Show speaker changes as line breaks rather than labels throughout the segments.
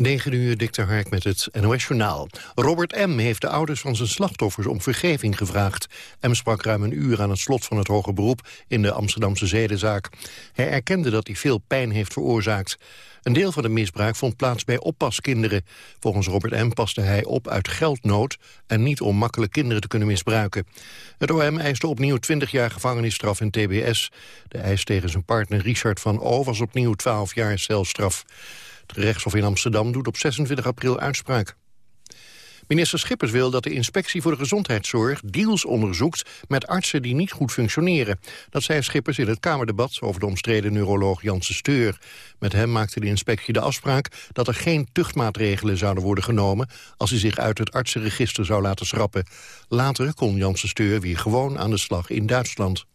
9 uur, Dikter Hark met het NOS-journaal. Robert M. heeft de ouders van zijn slachtoffers om vergeving gevraagd. M. sprak ruim een uur aan het slot van het hoger beroep in de Amsterdamse zedenzaak. Hij erkende dat hij veel pijn heeft veroorzaakt. Een deel van de misbruik vond plaats bij oppaskinderen. Volgens Robert M. paste hij op uit geldnood... en niet om makkelijk kinderen te kunnen misbruiken. Het OM eiste opnieuw 20 jaar gevangenisstraf in TBS. De eis tegen zijn partner Richard van O. was opnieuw 12 jaar celstraf. Het gerechtshof in Amsterdam doet op 26 april uitspraak. Minister Schippers wil dat de inspectie voor de gezondheidszorg deals onderzoekt met artsen die niet goed functioneren. Dat zei Schippers in het Kamerdebat over de omstreden neuroloog Janssen Steur. Met hem maakte de inspectie de afspraak dat er geen tuchtmaatregelen zouden worden genomen als hij zich uit het artsenregister zou laten schrappen. Later kon Janssen Steur weer gewoon aan de slag in Duitsland.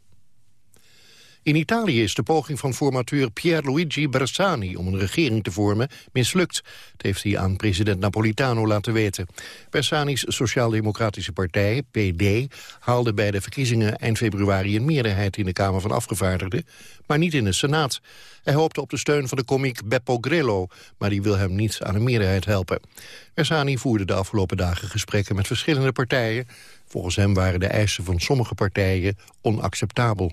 In Italië is de poging van formateur Pierluigi Bersani om een regering te vormen mislukt. Dat heeft hij aan president Napolitano laten weten. Bersani's Sociaal-Democratische Partij, PD, haalde bij de verkiezingen eind februari een meerderheid in de Kamer van Afgevaardigden, maar niet in de Senaat. Hij hoopte op de steun van de komiek Beppo Grillo, maar die wil hem niet aan een meerderheid helpen. Bersani voerde de afgelopen dagen gesprekken met verschillende partijen. Volgens hem waren de eisen van sommige partijen onacceptabel.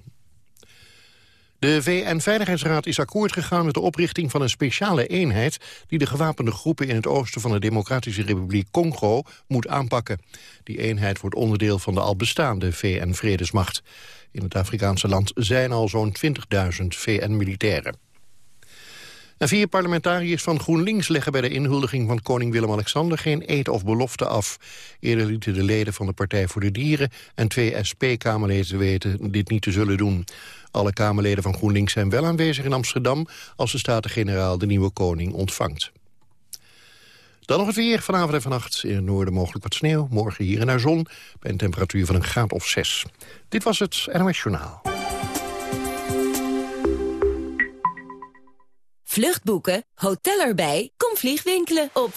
De VN-veiligheidsraad is akkoord gegaan met de oprichting van een speciale eenheid... die de gewapende groepen in het oosten van de Democratische Republiek Congo moet aanpakken. Die eenheid wordt onderdeel van de al bestaande VN-vredesmacht. In het Afrikaanse land zijn al zo'n 20.000 VN-militairen. En vier parlementariërs van GroenLinks leggen bij de inhuldiging van koning Willem-Alexander geen eed of belofte af. Eerder lieten de leden van de Partij voor de Dieren en twee SP-Kamerleden weten dit niet te zullen doen. Alle Kamerleden van GroenLinks zijn wel aanwezig in Amsterdam... als de Staten-Generaal de nieuwe koning ontvangt. Dan nog het weer. Vanavond en vannacht in het noorden mogelijk wat sneeuw. Morgen hier en naar zon bij een temperatuur van een graad of zes. Dit was het NOS Journaal.
Vluchtboeken, hotel erbij, kom vliegwinkelen op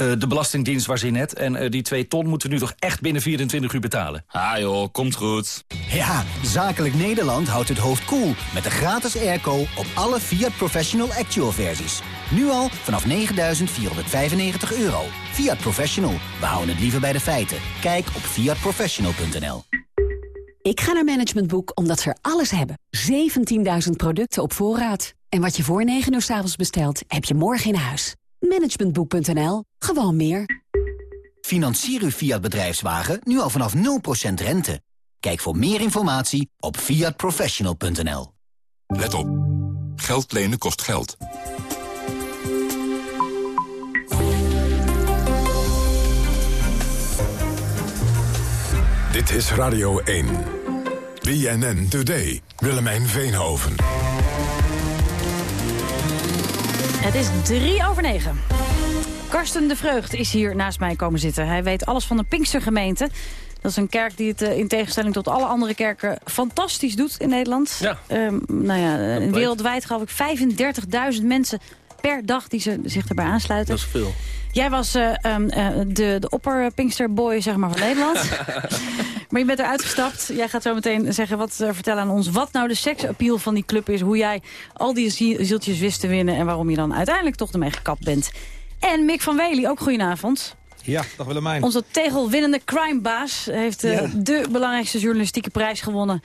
Uh, de Belastingdienst was in net. En uh, die 2 ton moeten we nu toch echt binnen 24 uur betalen.
Ah joh, komt goed.
Ja, Zakelijk Nederland houdt het hoofd koel cool met de gratis airco op alle Fiat Professional Actual versies. Nu al vanaf 9.495 euro. Fiat Professional, we houden het liever bij de feiten. Kijk op fiatprofessional.nl
Ik ga naar Management Boek omdat ze er alles hebben. 17.000 producten op voorraad. En wat je voor 9 uur s avonds bestelt, heb je morgen in huis. Managementboek.nl. Gewoon meer.
Financier uw Fiat bedrijfswagen nu al vanaf 0% rente. Kijk voor meer informatie op fiatprofessional.nl.
Let op. Geld lenen kost geld. Dit is Radio 1. BNN Today. Willemijn Veenhoven.
Het is drie over negen. Karsten de Vreugd is hier naast mij komen zitten. Hij weet alles van de Pinkstergemeente. Dat is een kerk die het eh, in tegenstelling tot alle andere kerken fantastisch doet in Nederland. Ja. Um, nou ja, wereldwijd geloof ik 35.000 mensen per dag die ze, zich erbij aansluiten.
Dat is veel.
Jij was uh, um, uh, de, de opper-Pinksterboy zeg maar, van Nederland. maar je bent eruit gestapt. Jij gaat zo meteen zeggen, wat, uh, vertellen aan ons... wat nou de seksappeal van die club is. Hoe jij al die zieltjes wist te winnen... en waarom je dan uiteindelijk toch ermee gekapt bent. En Mick van Wely, ook goedenavond.
Ja, dag Willemijn.
Onze tegelwinnende crimebaas heeft uh, de belangrijkste journalistieke prijs gewonnen.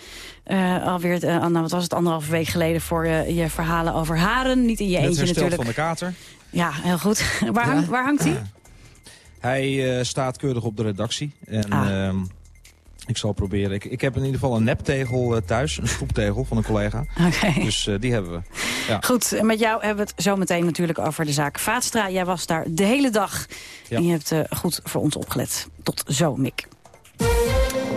Uh, alweer, uh, nou, wat was het, anderhalve week geleden voor je verhalen over haren. Niet in je eentje natuurlijk.
van de kater.
Ja, heel goed. waar, hang, waar hangt hij?
Hij staat keurig op de redactie. En ah. Ik zal proberen. Ik, ik heb in ieder geval een neptegel thuis. Een stoeptegel van een collega.
Okay.
Dus die hebben we. Ja.
Goed, met jou hebben we het zo meteen natuurlijk over de zaak Vaatstra. Jij was daar de hele dag. Ja. En je hebt uh, goed voor ons opgelet. Tot zo, Mick.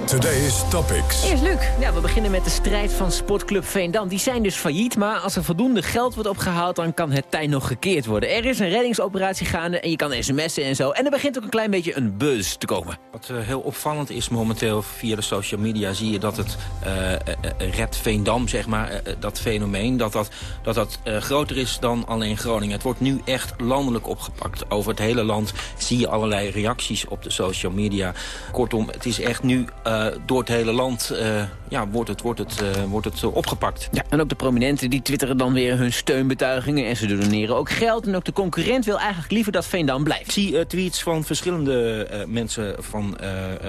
Today's Topics.
Eerst Luc. Ja, we beginnen met de strijd van Sportclub Veendam. Die zijn dus failliet, maar als er voldoende geld wordt opgehaald... dan kan het tij nog gekeerd worden. Er is een reddingsoperatie gaande en je kan sms'en en zo. En er begint ook een klein beetje een buzz te komen.
Wat uh, heel opvallend is momenteel via de social media... zie je dat het uh, uh, Red Veendam, zeg maar, dat fenomeen... dat dat, dat, dat groter is dan alleen Groningen. Het wordt nu echt landelijk opgepakt. Over het hele land zie je allerlei reacties op de social media. Kortom, het is echt nu door het hele land ja, wordt het, wordt het, wordt het opgepakt.
Ja, en ook de prominenten die twitteren dan weer hun steunbetuigingen... en ze doneren ook geld. En ook de concurrent wil eigenlijk liever dat Veendam blijft.
Ik zie tweets van verschillende mensen van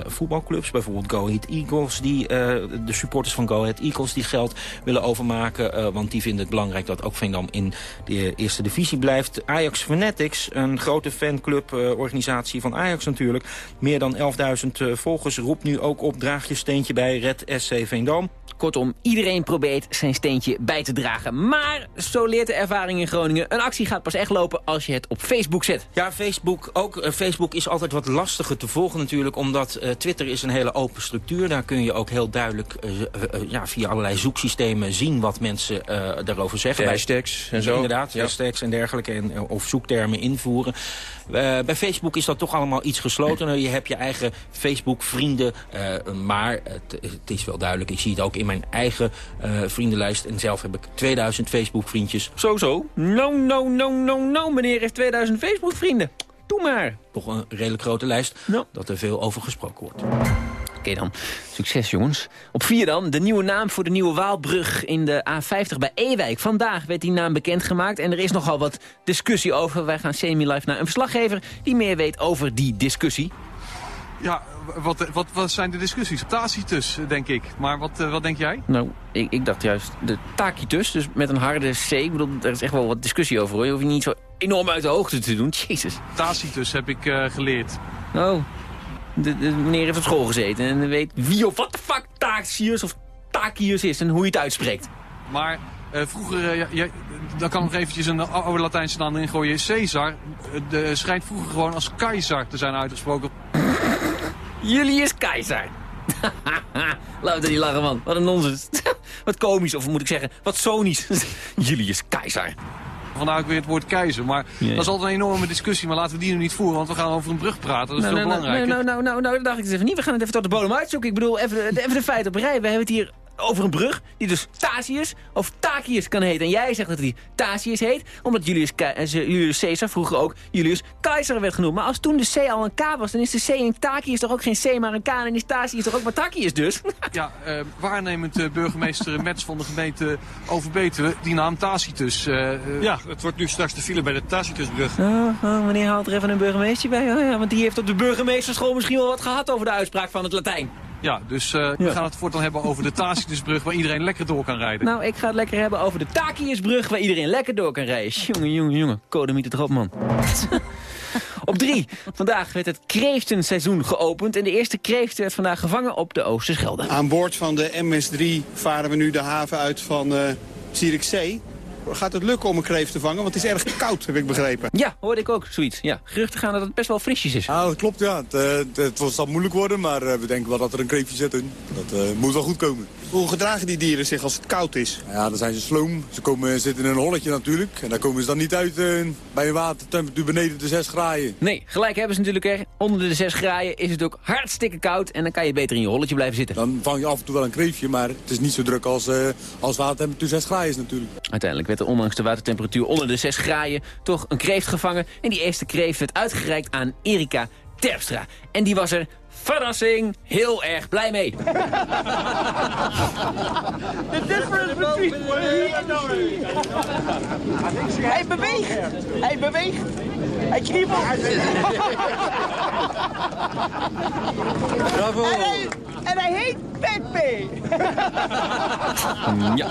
voetbalclubs. Bijvoorbeeld Go Ahead Eagles. Die, de supporters van Go Ahead Eagles die geld willen overmaken. want die vinden het belangrijk dat ook Veendam in de eerste divisie blijft. Ajax Fanatics, een grote fancluborganisatie van Ajax natuurlijk. Meer dan 11.000 volgers roept nu ook op draag je steentje bij Red SC Veendam.
Kortom, iedereen probeert zijn steentje bij te dragen. Maar, zo leert de ervaring in Groningen... een actie gaat pas echt lopen als je het op Facebook zet.
Ja, Facebook, ook, uh, Facebook is altijd wat lastiger te volgen natuurlijk... omdat uh, Twitter is een hele open structuur. Daar kun je ook heel duidelijk uh, ja, via allerlei zoeksystemen zien... wat mensen daarover zeggen.
Hashtags en zo.
Inderdaad, ja. hashtags en dergelijke. En, of zoektermen invoeren. Uh, bij Facebook is dat toch allemaal iets geslotener. Je hebt je eigen Facebook-vrienden. Uh, maar het, het, is wel duidelijk. Ik zie het ook in mijn eigen uh, vriendenlijst. En zelf heb ik 2000 Facebook-vriendjes.
Zo, zo. No, no, no, no, no. Meneer heeft 2000 Facebook-vrienden. Doe maar.
Toch een redelijk grote lijst. Dat er veel over gesproken wordt.
Oké dan. Succes jongens. Op 4 dan, de nieuwe naam voor de nieuwe Waalbrug in de A50 bij Ewijk. Vandaag werd die naam bekendgemaakt en er is nogal wat discussie over. Wij gaan semi-live naar een verslaggever die meer weet over die discussie.
Ja, wat, wat, wat zijn de discussies? Tacitus, denk ik. Maar wat, uh, wat denk jij?
Nou, ik, ik dacht juist de tacitus, dus met een harde C. Ik bedoel, er is echt wel wat discussie over. Hoor. Je hoeft je niet zo enorm uit de hoogte te doen. Jezus.
Tacitus heb ik uh, geleerd.
Oh, de, de, meneer heeft op school gezeten en weet wie of wat de fuck Tacius of Tacius is en hoe je het uitspreekt.
Maar uh, vroeger, uh, ja, daar kan nog eventjes een oude Latijnse naam in gooien. Caesar de, schijnt vroeger gewoon als keizer te zijn uitgesproken.
Julius Keizer. Laten we niet lachen, man. Wat een nonsens. wat komisch, of moet ik zeggen, wat sonisch. Julius Keizer.
Vandaar ook weer het woord keizer. Maar ja, dat is altijd een enorme discussie. Maar laten we die nu niet voeren, want we gaan over een brug praten. Dat is
nou,
veel
nou,
belangrijker.
Nou, nou, nou, nou, dat dacht ik eens even niet. We gaan het even tot de bodem uitzoeken. Ik bedoel, even, even de feiten op rij. We hebben het hier over een brug die dus Tatius of Tacius kan heten. En jij zegt dat hij Tacius heet, omdat Julius, Julius Caesar vroeger ook Julius Keizer werd genoemd. Maar als toen de C al een K was, dan is de C in Tacius toch ook geen C, maar een K. En is Tacius toch ook maar Tacius dus?
ja, uh, waarnemend uh, burgemeester Mets van de gemeente Overbetuwe, die naam Tacitus. Uh,
ja, het wordt nu straks de file bij de Tacitusbrug.
Oh, oh, meneer haalt er even een burgemeester bij. Oh, ja, want die heeft op de burgemeesterschool misschien wel wat gehad over de uitspraak van het Latijn.
Ja, dus uh, we gaan het voortaan hebben over de Tacitusbrug waar iedereen lekker door kan rijden.
Nou, ik ga het lekker hebben over de Taciusbrug waar iedereen lekker door kan rijden. Jongen, jongen, jongen. Codemiet het erop, man. op drie. Vandaag werd het kreeftenseizoen geopend. En de eerste kreeft werd vandaag gevangen op de Oosterschelde.
Aan boord van de MS-3 varen we nu de haven uit van uh, Zierikzee gaat het lukken om een kreeft te vangen? Want het is erg koud, heb ik begrepen.
Ja, hoorde ik ook, zoiets. Ja, geruchten gaan dat het best wel frisjes is.
Nou, klopt, ja. Het, uh, het zal moeilijk worden, maar uh, we denken wel dat er een kreeftje zit in. Dat uh, moet wel goed komen.
Hoe gedragen die dieren zich als het koud is?
Ja, dan zijn ze sloom. Ze komen, zitten in een holletje natuurlijk. En daar komen ze dan niet uit bij een watertemperatuur beneden de 6 graden.
Nee, gelijk hebben ze natuurlijk er. Onder de 6 graden is het ook hartstikke koud. En dan kan je beter in je holletje blijven zitten.
Dan vang je af en toe wel een kreeftje, maar het is niet zo druk als, als watertemperatuur 6 graden is natuurlijk.
Uiteindelijk werd er ondanks de watertemperatuur onder de 6 graden toch een kreeft gevangen. En die eerste kreeft werd uitgereikt aan Erika Terpstra. En die was er verrassing, heel erg blij mee. The
difference between... Hij beweegt. Hij beweegt. Hij kriebelt.
Bravo.
En hij, en hij heet Pepe.
ja.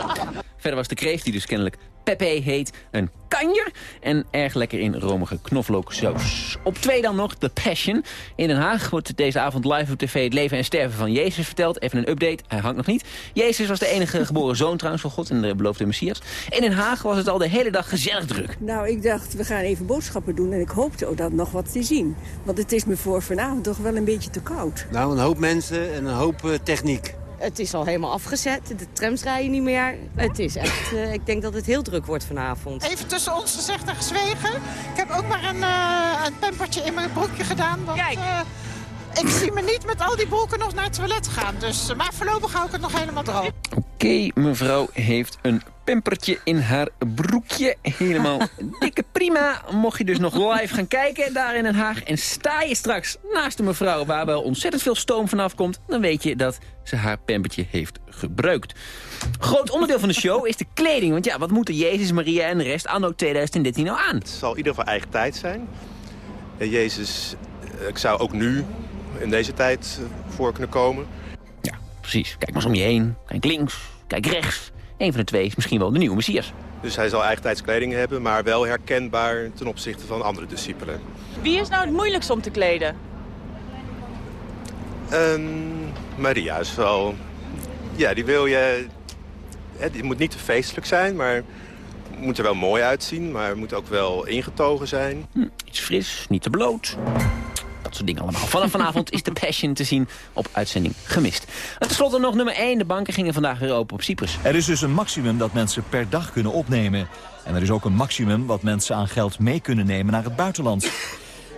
Verder was de kreeft die dus kennelijk Pepe heet een kanjer. En erg lekker in romige knoflooksaus. Op twee dan nog The Passion. In Den Haag wordt deze avond live op tv het leven en sterven van Jezus verteld. Even een update, hij hangt nog niet. Jezus was de enige geboren zoon trouwens van God en de beloofde Messias. In Den Haag was het al de hele dag gezellig druk.
Nou, ik dacht, we gaan even boodschappen doen en ik hoopte ook dat nog wat te zien. Want het is me voor vanavond toch wel een beetje te koud.
Nou, een hoop mensen en een hoop uh, techniek.
Het is al helemaal afgezet. De trams rijden niet meer. Het is echt, uh, ik denk dat het heel druk wordt vanavond.
Even tussen ons gezegd en gezwegen. Ik heb ook maar een, uh, een pampertje in mijn broekje gedaan. Want,
Kijk. Uh,
ik zie me niet met al die wolken nog naar het toilet gaan. Dus, maar voorlopig hou ik het nog helemaal droog.
Oké, mevrouw heeft een pimpertje in haar broekje. Helemaal dikke prima. Mocht je dus nog live gaan kijken daar in Den Haag... en sta je straks naast de mevrouw waar wel ontzettend veel stoom vanaf komt... dan weet je dat ze haar pimpertje heeft gebruikt. Groot onderdeel van de show is de kleding. Want ja, wat moeten Jezus, Maria en de rest anno 2013 nou aan?
Het zal ieder voor eigen tijd zijn. En Jezus, eh, ik zou ook nu in deze tijd eh, voor kunnen komen.
Ja, precies. Kijk maar eens om je heen. Kijk links, kijk rechts. Een van de twee is misschien wel de nieuwe Messias.
Dus hij zal eigen tijdskleding hebben, maar wel herkenbaar ten opzichte van andere discipelen.
Wie is nou het moeilijkst om te kleden?
Um, Maria is wel... Ja, die wil je... Het moet niet te feestelijk zijn, maar moet er wel mooi uitzien. Maar moet ook wel ingetogen zijn.
Hm, iets fris, niet te bloot. Dat soort dingen allemaal. Vanaf vanavond is de Passion te zien op uitzending gemist. En tenslotte nog nummer 1. De banken gingen vandaag weer open op Cyprus.
Er is dus een maximum dat mensen per dag kunnen opnemen. En er is ook een maximum wat mensen aan geld mee kunnen nemen naar het buitenland.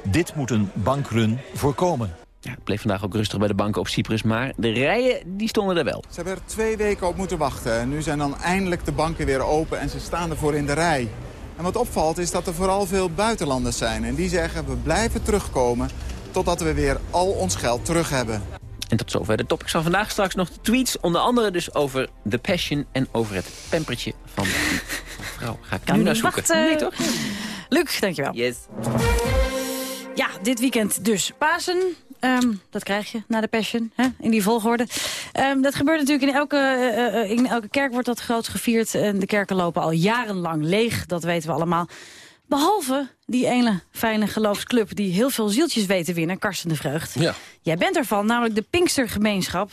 Dit moet een bankrun voorkomen.
Ja, het bleef vandaag ook rustig bij de banken op Cyprus, maar de rijen die stonden er wel.
Ze hebben er twee weken op moeten wachten. Nu zijn dan eindelijk de banken weer open en ze staan ervoor in de rij. En wat opvalt is dat er vooral veel buitenlanders zijn. En die zeggen we blijven terugkomen totdat we weer al ons geld terug hebben.
En tot zover de topics van vandaag. Straks nog de tweets. Onder andere dus over The Passion en over het pampertje van de vrouw. Ga ik nu naar zoeken.
Wacht, uh, nee, toch? Luc, dankjewel.
Yes.
Ja, dit weekend dus Pasen. Um, dat krijg je na de Passion, hè, in die volgorde. Um, dat gebeurt natuurlijk in elke, uh, in elke kerk wordt dat groot gevierd. En de kerken lopen al jarenlang leeg, dat weten we allemaal. Behalve die ene fijne geloofsclub die heel veel zieltjes weet te winnen, Karsten de Vreugd.
Ja.
Jij bent ervan, namelijk de Pinkstergemeenschap.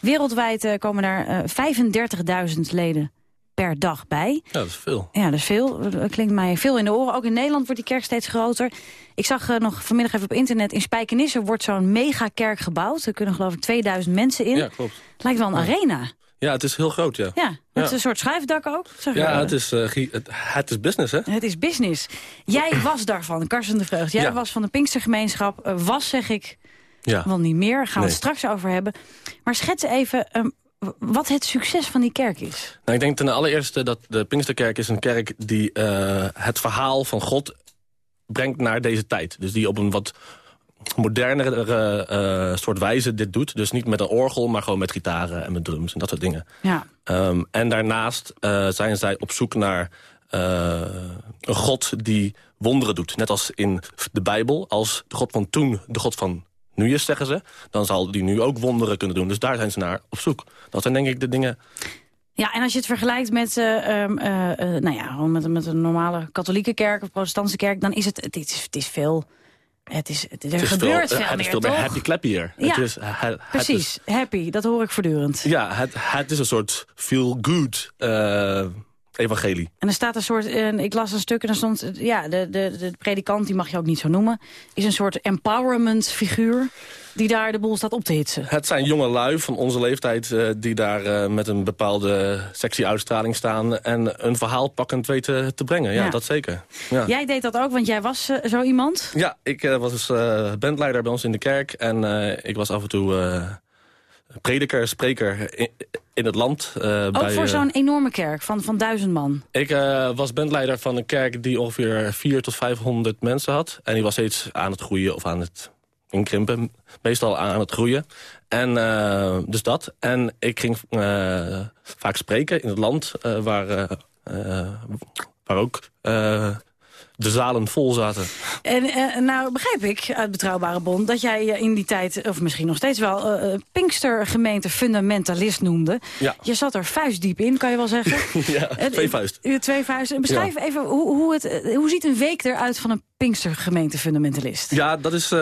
Wereldwijd uh, komen daar uh, 35.000 leden per dag bij.
Ja, dat is veel.
Ja, dat is veel. Dat klinkt mij veel in de oren. Ook in Nederland wordt die kerk steeds groter. Ik zag uh, nog vanmiddag even op internet... in Spijkenisse wordt zo'n megakerk gebouwd. Er kunnen geloof ik 2000 mensen in.
Ja, klopt.
Het lijkt wel een
ja.
arena.
Ja, het is heel groot, ja.
Ja, het is een soort schuifdak ook. Zeg
ja, het is, uh, het, het, is business, hè?
Het is business. Jij was daarvan, Karsten de Vreugd. Jij
ja.
was van de Pinkstergemeenschap. Uh, was, zeg ik,
ja.
wel niet meer. Gaan we het straks over hebben. Maar schets even um, wat het succes van die kerk is.
Nou, ik denk ten allereerste dat de Pinksterkerk is een kerk... die uh, het verhaal van God brengt naar deze tijd. Dus die op een wat modernere uh, soort wijze dit doet. Dus niet met een orgel, maar gewoon met gitaren en met drums en dat soort dingen.
Ja.
Um, en daarnaast uh, zijn zij op zoek naar uh, een God die wonderen doet. Net als in de Bijbel. Als de God van toen de God van nu is, zeggen ze... dan zal die nu ook wonderen kunnen doen. Dus daar zijn ze naar op zoek. Dat zijn denk ik de dingen...
Ja, en als je het vergelijkt met, uh, uh, nou ja, met, met een normale katholieke kerk of protestantse kerk... dan is het, het is, het is veel... Het is, het, er
het is
gebeurt
veel,
veel
het
meer,
is veel
toch?
meer happy clappy hier.
Ja,
het is, het,
precies.
Is,
happy, dat hoor ik voortdurend.
Ja, het, het is een soort feel-good uh, evangelie.
En er staat een soort, uh, ik las een stuk en er stond... ja, de, de, de predikant, die mag je ook niet zo noemen... is een soort empowerment figuur die daar de boel staat op te hitsen.
Het zijn jonge lui van onze leeftijd uh, die daar uh, met een bepaalde sexy uitstraling staan... en een verhaal pakkend weten te brengen. Ja,
Ja.
dat zeker. Ja.
Jij deed dat ook, want jij was uh, zo iemand?
Ja, ik was bandleider bij ons in de kerk. En ik was af en toe prediker, spreker in, in het land. Uh,
ook
bij,
voor
uh,
zo'n enorme kerk van, van duizend man?
Ik uh, was bandleider van een kerk die ongeveer 400 tot 500 mensen had. En die was steeds aan het groeien of aan het inkrimpen. Meestal aan het groeien. En uh, dus dat. En ik ging vaak spreken in het land waar, waar ook de zalen vol zaten.
En uh, nou begrijp ik uit Betrouwbare Bond dat jij je in die tijd, of misschien nog steeds wel, uh, Pinkstergemeente fundamentalist noemde.
Ja.
Je zat er vuistdiep in, kan je wel zeggen.
ja, twee vuist.
Twee vuisten. Beschrijf ja. even, hoe, hoe, het, hoe ziet een week eruit van een Pinkstergemeente fundamentalist?
Ja, dat is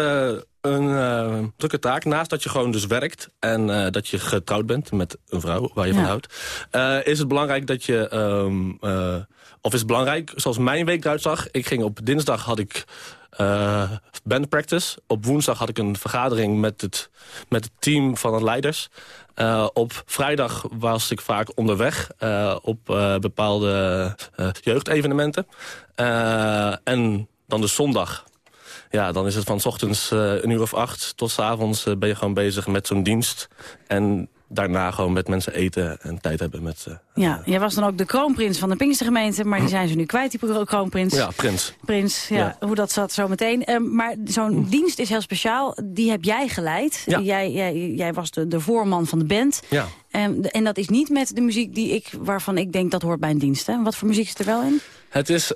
een uh, drukke taak. Naast dat je gewoon dus werkt en uh, dat je getrouwd bent met een vrouw waar je ja. van houdt... Uh, is het belangrijk dat je... Um, of is het belangrijk, zoals mijn week eruit zag... ik ging op dinsdag had ik band practice. Op woensdag had ik een vergadering met het, met het team van de leiders. op vrijdag was ik vaak onderweg op bepaalde jeugdevenementen. en dan de zondag ja, dan is het van s ochtends eh, een uur of acht tot s avonds eh, ben je gewoon bezig met zo'n dienst. En daarna gewoon met mensen eten en tijd hebben met ze.
Ja, jij was dan ook de kroonprins van de Pinkstergemeente, maar die zijn ze nu kwijt, die kro- kroonprins.
Ja, prins.
Prins, ja,
Ja.
hoe dat zat zometeen. Ehm, maar zo'n dienst is heel speciaal. Die heb jij geleid.
Ja.
Jij, jij, jij was de, de voorman van de band.
Ja.
De- en dat is niet met de muziek die ik, waarvan ik denk dat hoort bij een dienst. Hè? Wat voor muziek is er wel in?
Het is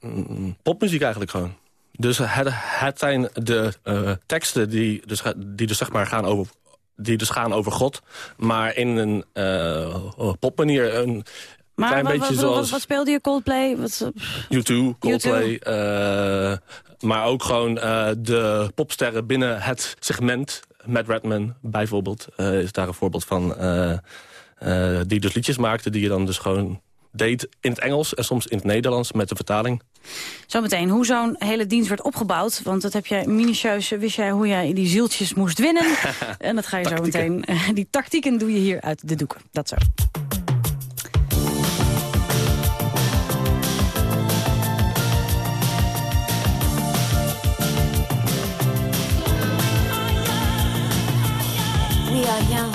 mm, popmuziek eigenlijk gewoon. Dus het, het zijn de eh, teksten die dus, die dus zeg maar gaan over die dus gaan over God, maar in een eh, popmanier. Een
Maar
klein
wat,
beetje
wat,
zoals
wat, wat speelde je Coldplay? Wat,
U2, Coldplay. eh, maar ook gewoon de popsterren binnen het segment. Matt Redman bijvoorbeeld is daar een voorbeeld van. die dus liedjes maakte die je dan dus gewoon deed in het Engels... en soms in het Nederlands met de vertaling.
Zometeen, hoe zo'n hele dienst werd opgebouwd. Want dat heb jij minutieus, wist jij hoe jij die zieltjes moest winnen. en dat ga je zo meteen. Die tactieken doe je hier uit de doeken. Dat zo.
We are young,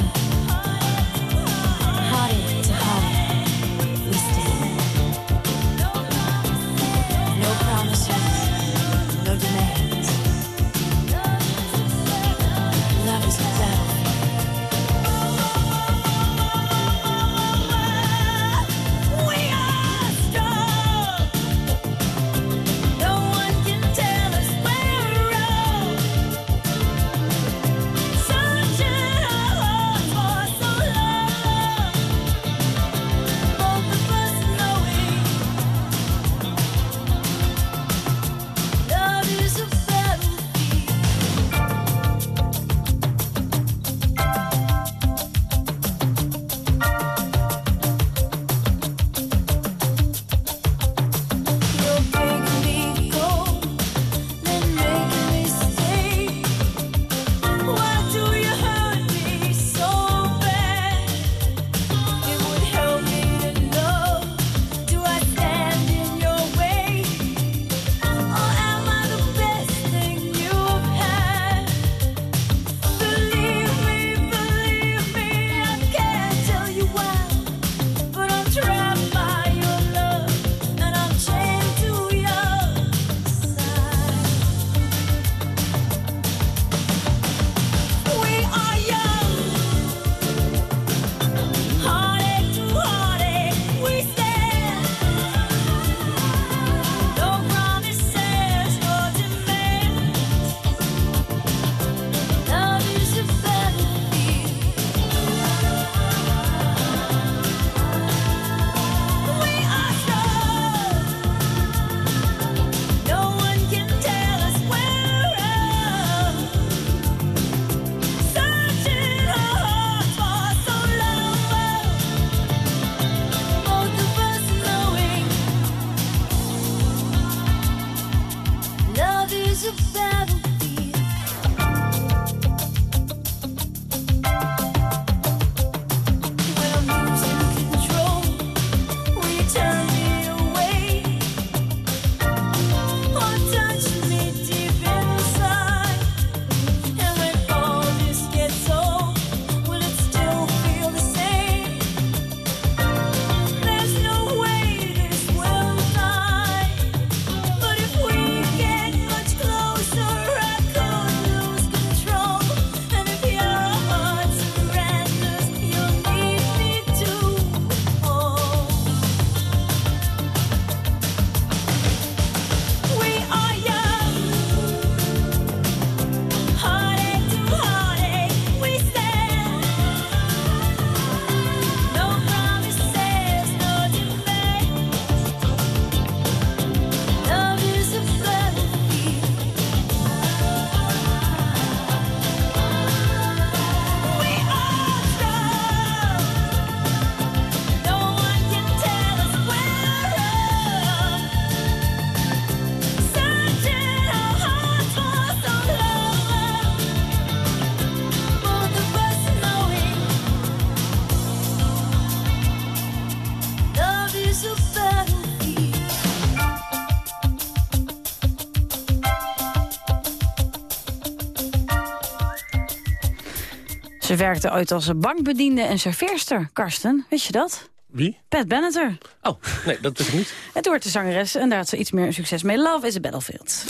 werkte ooit als bankbediende en serveerster, Karsten. Wist je dat?
Wie?
Pat Benatar.
Oh, nee, dat wist ik niet.
En toen werd de zangeres en daar had ze iets meer succes mee. Love is a Battlefield.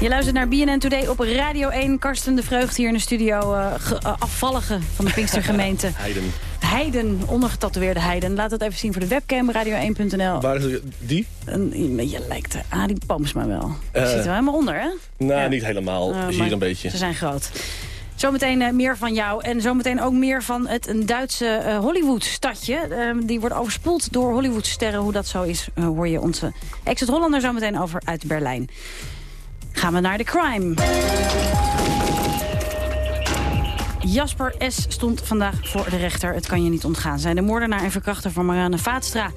Je luistert naar BNN Today op Radio 1. Karsten de Vreugd hier in de studio. eh, afvallige van de Pinkstergemeente.
Heiden.
Heiden, ondergetatoeëerde Heiden. Laat het even zien voor de webcam, radio1.nl.
Waar is die?
Een, je lijkt er Adi Pamsma wel. Je
Eh,
zit er wel helemaal onder, hè?
Nou, niet helemaal.
Eh,
Hier
maar
een beetje.
Ze zijn groot. Zometeen eh, meer van jou en zometeen ook meer van het een Duitse eh, Hollywood-stadje. Ehm, die wordt overspoeld door Hollywood-sterren. Hoe dat zo is, eh, hoor je onze exit Hollander zometeen over uit Berlijn. Gaan we naar de crime. Jasper S. stond vandaag voor de rechter. Het kan je niet ontgaan zijn. De moordenaar en verkrachter van Marianne Vaatstra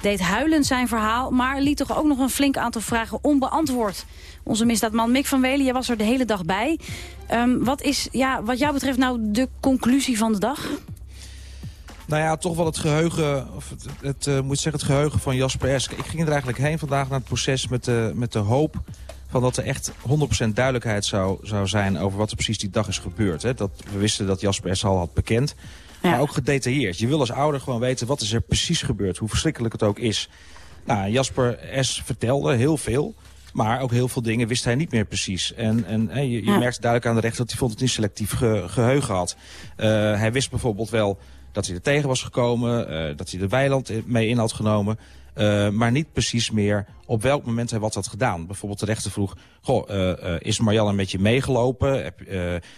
deed huilend zijn verhaal... maar liet toch ook nog een flink aantal vragen onbeantwoord. Onze misdaadman Mick van Welen, jij was er de hele dag bij. Ehm, wat is ja, wat jou betreft nou de conclusie van de dag?
Nou ja, toch wel het geheugen, of het, het eh, moet ik zeggen, het geheugen van Jasper S. Ik ging er eigenlijk heen vandaag naar het proces met de, met de hoop van dat er echt 100% duidelijkheid zou, zou zijn over wat er precies die dag is gebeurd. Hè. Dat, we wisten dat Jasper S. al had bekend, maar ook gedetailleerd. Je wil als ouder gewoon weten wat is er precies gebeurd, hoe verschrikkelijk het ook is. Nou, Jasper S. vertelde heel veel. Maar ook heel veel dingen wist hij niet meer precies. En, en je, je
Ja.
merkte duidelijk aan de rechter dat hij vond het niet selectief ge- geheugen had. Eh, hij wist bijvoorbeeld wel dat hij er tegen was gekomen, eh, dat hij de weiland mee in had genomen. eh, maar niet precies meer op welk moment hij wat had gedaan. Bijvoorbeeld de rechter vroeg, goh, eh, eh, is Marjanne met je meegelopen? Heb,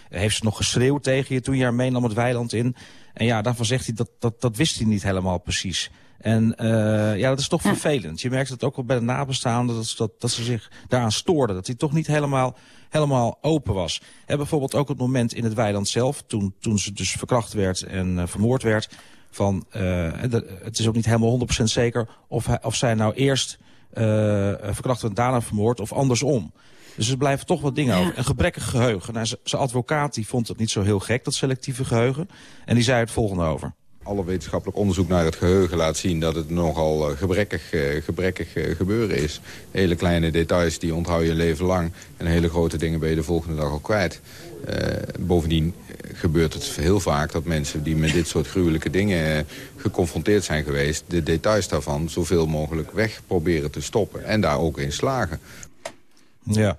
heeft ze nog geschreeuwd tegen je toen je haar meenam het weiland in? En ja, daarvan zegt hij, dat, dat, dat wist hij niet helemaal precies. En eh, ja, dat is toch vervelend. Je merkt het ook wel bij de nabestaanden dat, ze- dat, dat ze zich daaraan stoorden. Dat hij toch niet helemaal, helemaal open was. En bijvoorbeeld ook het moment in het weiland zelf, toen, toen ze dus verkracht werd en eh, vermoord werd. Van, de- het is ook niet helemaal 100% zeker of, hij, of zij nou eerst verkracht en daarna vermoord of andersom. Dus er blijven toch wat dingen over. Een gebrekkig geheugen. Nou, zijn advocaat die vond het niet zo heel gek, dat selectieve geheugen. En die zei het volgende over.
Alle wetenschappelijk onderzoek naar het geheugen laat zien dat het nogal eh, gebrekkig, eh, gebrekkig eh, gebeuren is. Hele kleine details die onthoud je een leven lang. En hele grote dingen ben je de volgende dag al kwijt. Eh, bovendien gebeurt het heel vaak dat mensen die met dit soort gruwelijke dingen geconfronteerd zijn geweest... de details daarvan zoveel mogelijk weg proberen te stoppen. En daar ook in slagen.
Ja.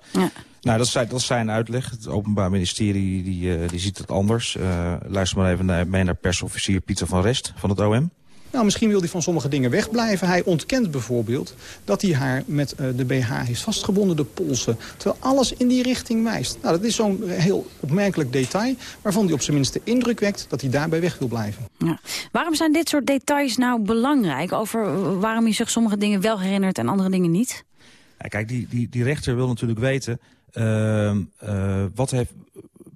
Nou, dat is, zijn, dat is zijn uitleg. Het Openbaar Ministerie die, eh, die ziet het anders. Eh, luister maar even naar, mee naar persofficier Pieter van Rest van het OM.
Nou, misschien wil hij van sommige dingen wegblijven. Hij ontkent bijvoorbeeld dat hij haar met eh, de BH heeft vastgebonden, de polsen. Terwijl alles in die richting wijst. Nou, dat is zo'n heel opmerkelijk detail... waarvan hij op zijn minst de indruk wekt dat hij daarbij weg wil blijven.
Ja. Waarom zijn dit soort details nou belangrijk? Over waarom je zich sommige dingen wel herinnert en andere dingen niet?
Ja, kijk, die, die, die rechter wil natuurlijk weten... ehm, eh, wat heeft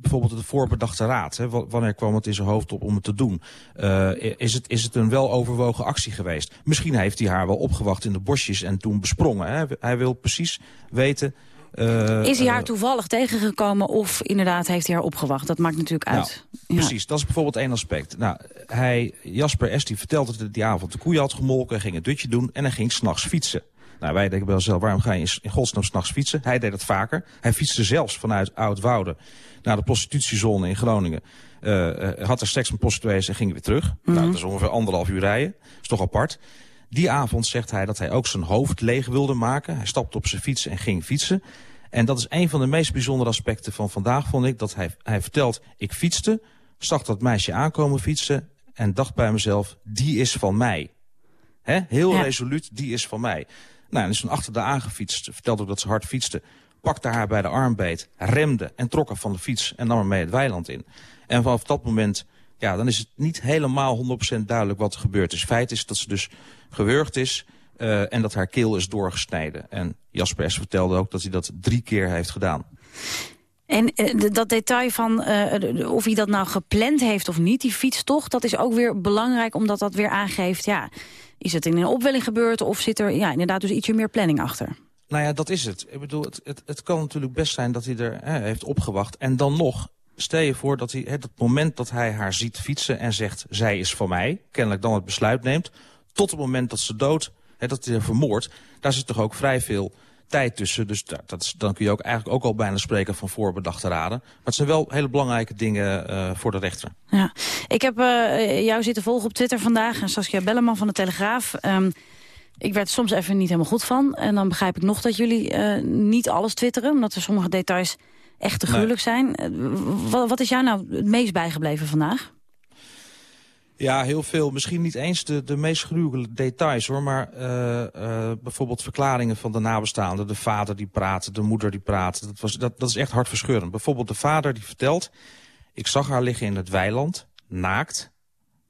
bijvoorbeeld de voorbedachte raad... Hè, wa- wanneer kwam het in zijn hoofd op om het te doen? Eh, is, het, is het een weloverwogen actie geweest? Misschien heeft hij haar wel opgewacht in de bosjes en toen besprongen. Hè? Hij wil precies weten... eh,
Is hij haar toevallig tegengekomen of inderdaad heeft hij haar opgewacht? Dat maakt natuurlijk uit.
Nou, Precies, dat is bijvoorbeeld één aspect. Nou, hij, Jasper S. die vertelde dat hij die avond de koeien had gemolken... ging een dutje doen en hij ging s'nachts fietsen. Nou, wij denken bij onszelf, waarom ga je in- godsnaam s'nachts fietsen? Hij deed het vaker. Hij fietste zelfs vanuit Oud-Woude naar de prostitutiezone in Groningen. Eh, eh, had er seks met prostituees en ging weer terug. Nou, dat is ongeveer anderhalf uur rijden. is toch apart. Die avond zegt hij dat hij ook zijn hoofd leeg wilde maken. Hij stapte op zijn fiets en ging fietsen. En dat is een van de meest bijzondere aspecten van vandaag, vond ik. Dat hij, hij vertelt, ik fietste, zag dat meisje aankomen fietsen... en dacht bij mezelf, die is van mij. Heel
Ja.
resoluut, die is van mij. Nou, en is toen achter de aangefietst, vertelde ook dat ze hard fietste... pakte haar bij de armbeet, remde en trok haar van de fiets... en nam haar mee het weiland in. En vanaf dat moment, ja, dan is het niet helemaal 100% duidelijk wat er gebeurd is. Feit is dat ze dus gewurgd is... eh, en dat haar keel is doorgesneden. En Jasper S. vertelde ook dat hij dat drie keer heeft gedaan.
En eh, dat detail van eh, of hij dat nou gepland heeft of niet, die fietstocht... dat is ook weer belangrijk omdat dat weer aangeeft... ja, is het in een opwelling gebeurd of zit er ja, inderdaad dus ietsje meer planning achter?
Nou ja, dat is het. Ik bedoel, het, het, het kan natuurlijk best zijn dat hij er hè, heeft opgewacht. En dan nog, stel je voor dat hij het moment dat hij haar ziet fietsen en zegt... zij is van mij, kennelijk dan het besluit neemt... tot het moment dat ze dood, hè, dat hij haar vermoordt... daar zit toch ook vrij veel tijd tussen. Dus da- dat is, dan kun je ook eigenlijk ook al bijna spreken van voorbedachte raden. Maar het zijn wel hele belangrijke dingen eh, voor de rechter.
Ja. Ik heb eh, jou zitten volgen op Twitter vandaag. En Saskia Belleman van de Telegraaf. Ehm, ik werd soms even niet helemaal goed van. En dan begrijp ik nog dat jullie eh, niet alles twitteren. Omdat er sommige details echt te
Nee.
gruwelijk zijn. Eh, wa- wat is jou nou het meest bijgebleven vandaag?
Ja, heel veel. Misschien niet eens de, de meest gruwelijke details hoor. Maar eh, bijvoorbeeld verklaringen van de nabestaanden. De vader die praat, de moeder die praat. Dat, was, dat, dat is echt hartverscheurend. Bijvoorbeeld de vader die vertelt... Ik zag haar liggen in het weiland, naakt.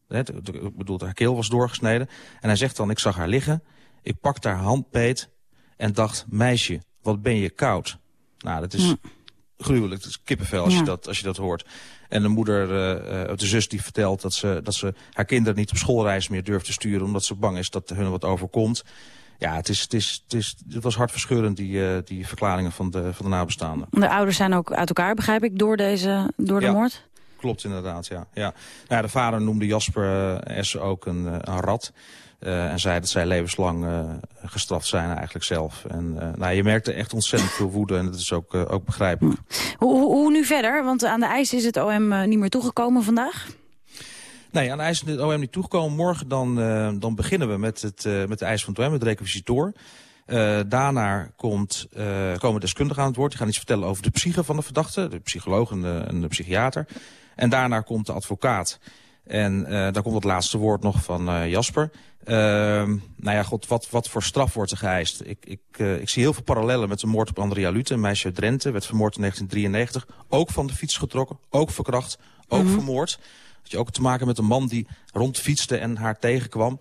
Ik bedoel, haar keel was doorgesneden. En hij zegt dan, ik zag haar liggen. Ik pakte haar handbeet en dacht... Meisje, wat ben je koud. Nou, dat is gruwelijk. Het is kippenvel als,
Ja.
je dat, als je dat hoort. En de moeder, eh, de zus die vertelt dat ze, dat ze haar kinderen niet op schoolreis meer durft te sturen... omdat ze bang is dat hun wat overkomt. Ja, het, is, het, is, het, is, het was hartverscheurend, die, eh, die verklaringen van de, van de nabestaanden.
De ouders zijn ook uit elkaar, begrijp ik, door, deze, door de
Ja.
moord.
Klopt inderdaad, ja. ja. Nou, ja, de vader noemde Jasper eh, S. ook een, een rat. Eh, en zei dat zij levenslang eh, gestraft zijn eigenlijk zelf. En eh, nou, je merkte echt ontzettend veel woede en dat is ook, ook begrijpelijk.
Hoe, hoe, hoe nu verder? Want aan de ijs is het OM niet meer toegekomen vandaag.
Nee, aan de eisen het OM niet toegekomen. Morgen dan, dan beginnen we met, het, met de eis van het OM, met de requisitor. Daarna komt, eh, komen deskundigen aan het woord. Die gaan iets vertellen over de psyche van de verdachte. De psycholoog en de, en de psychiater. En daarna komt de advocaat. En eh, dan komt het laatste woord nog van eh, Jasper. Ehm, nou ja, god, wat, wat voor straf wordt er geëist? Ik, ik, eh, ik zie heel veel parallellen met de moord op Andrea Lute. Een meisje uit Drenthe, werd vermoord in 1993. Ook van de fiets getrokken, ook verkracht, ook vermoord. Dat je ook te maken met een man die rondfietste en haar tegenkwam.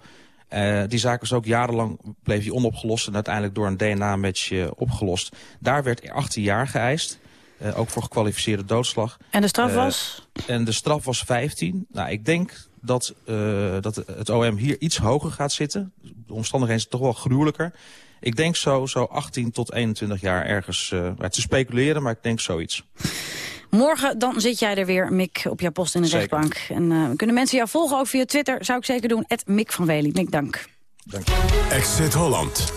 Die zaak was ook jarenlang bleef die onopgelost en uiteindelijk door een DNA-match opgelost. Daar werd 18 jaar geëist. Eh, ook voor gekwalificeerde doodslag.
En de straf
Eh,
was?
En de straf was 15. Nou, ik denk dat, eh, dat het OM hier iets hoger gaat zitten. De omstandigheden zijn toch wel gruwelijker. Ik denk zo, zo 18 tot 21 jaar ergens eh, te speculeren, maar ik denk zoiets.
Morgen dan zit jij er weer, Mick, op jouw post in de
Zeker.
rechtbank. En eh, kunnen mensen jou volgen ook via Twitter? Zou ik zeker doen. Mick van Wely. Mick, dank.
Exit Holland.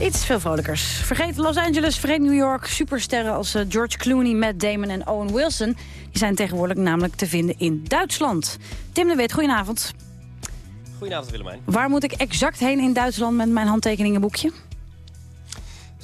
Iets veel vrolijkers. Vergeet Los Angeles, vergeet New York. Supersterren als eh, George Clooney, Matt Damon en Owen Wilson... die zijn tegenwoordig namelijk te vinden in Duitsland. Tim de Wit, goedenavond.
Goedenavond Willemijn.
Waar moet ik exact heen in Duitsland met mijn handtekeningenboekje?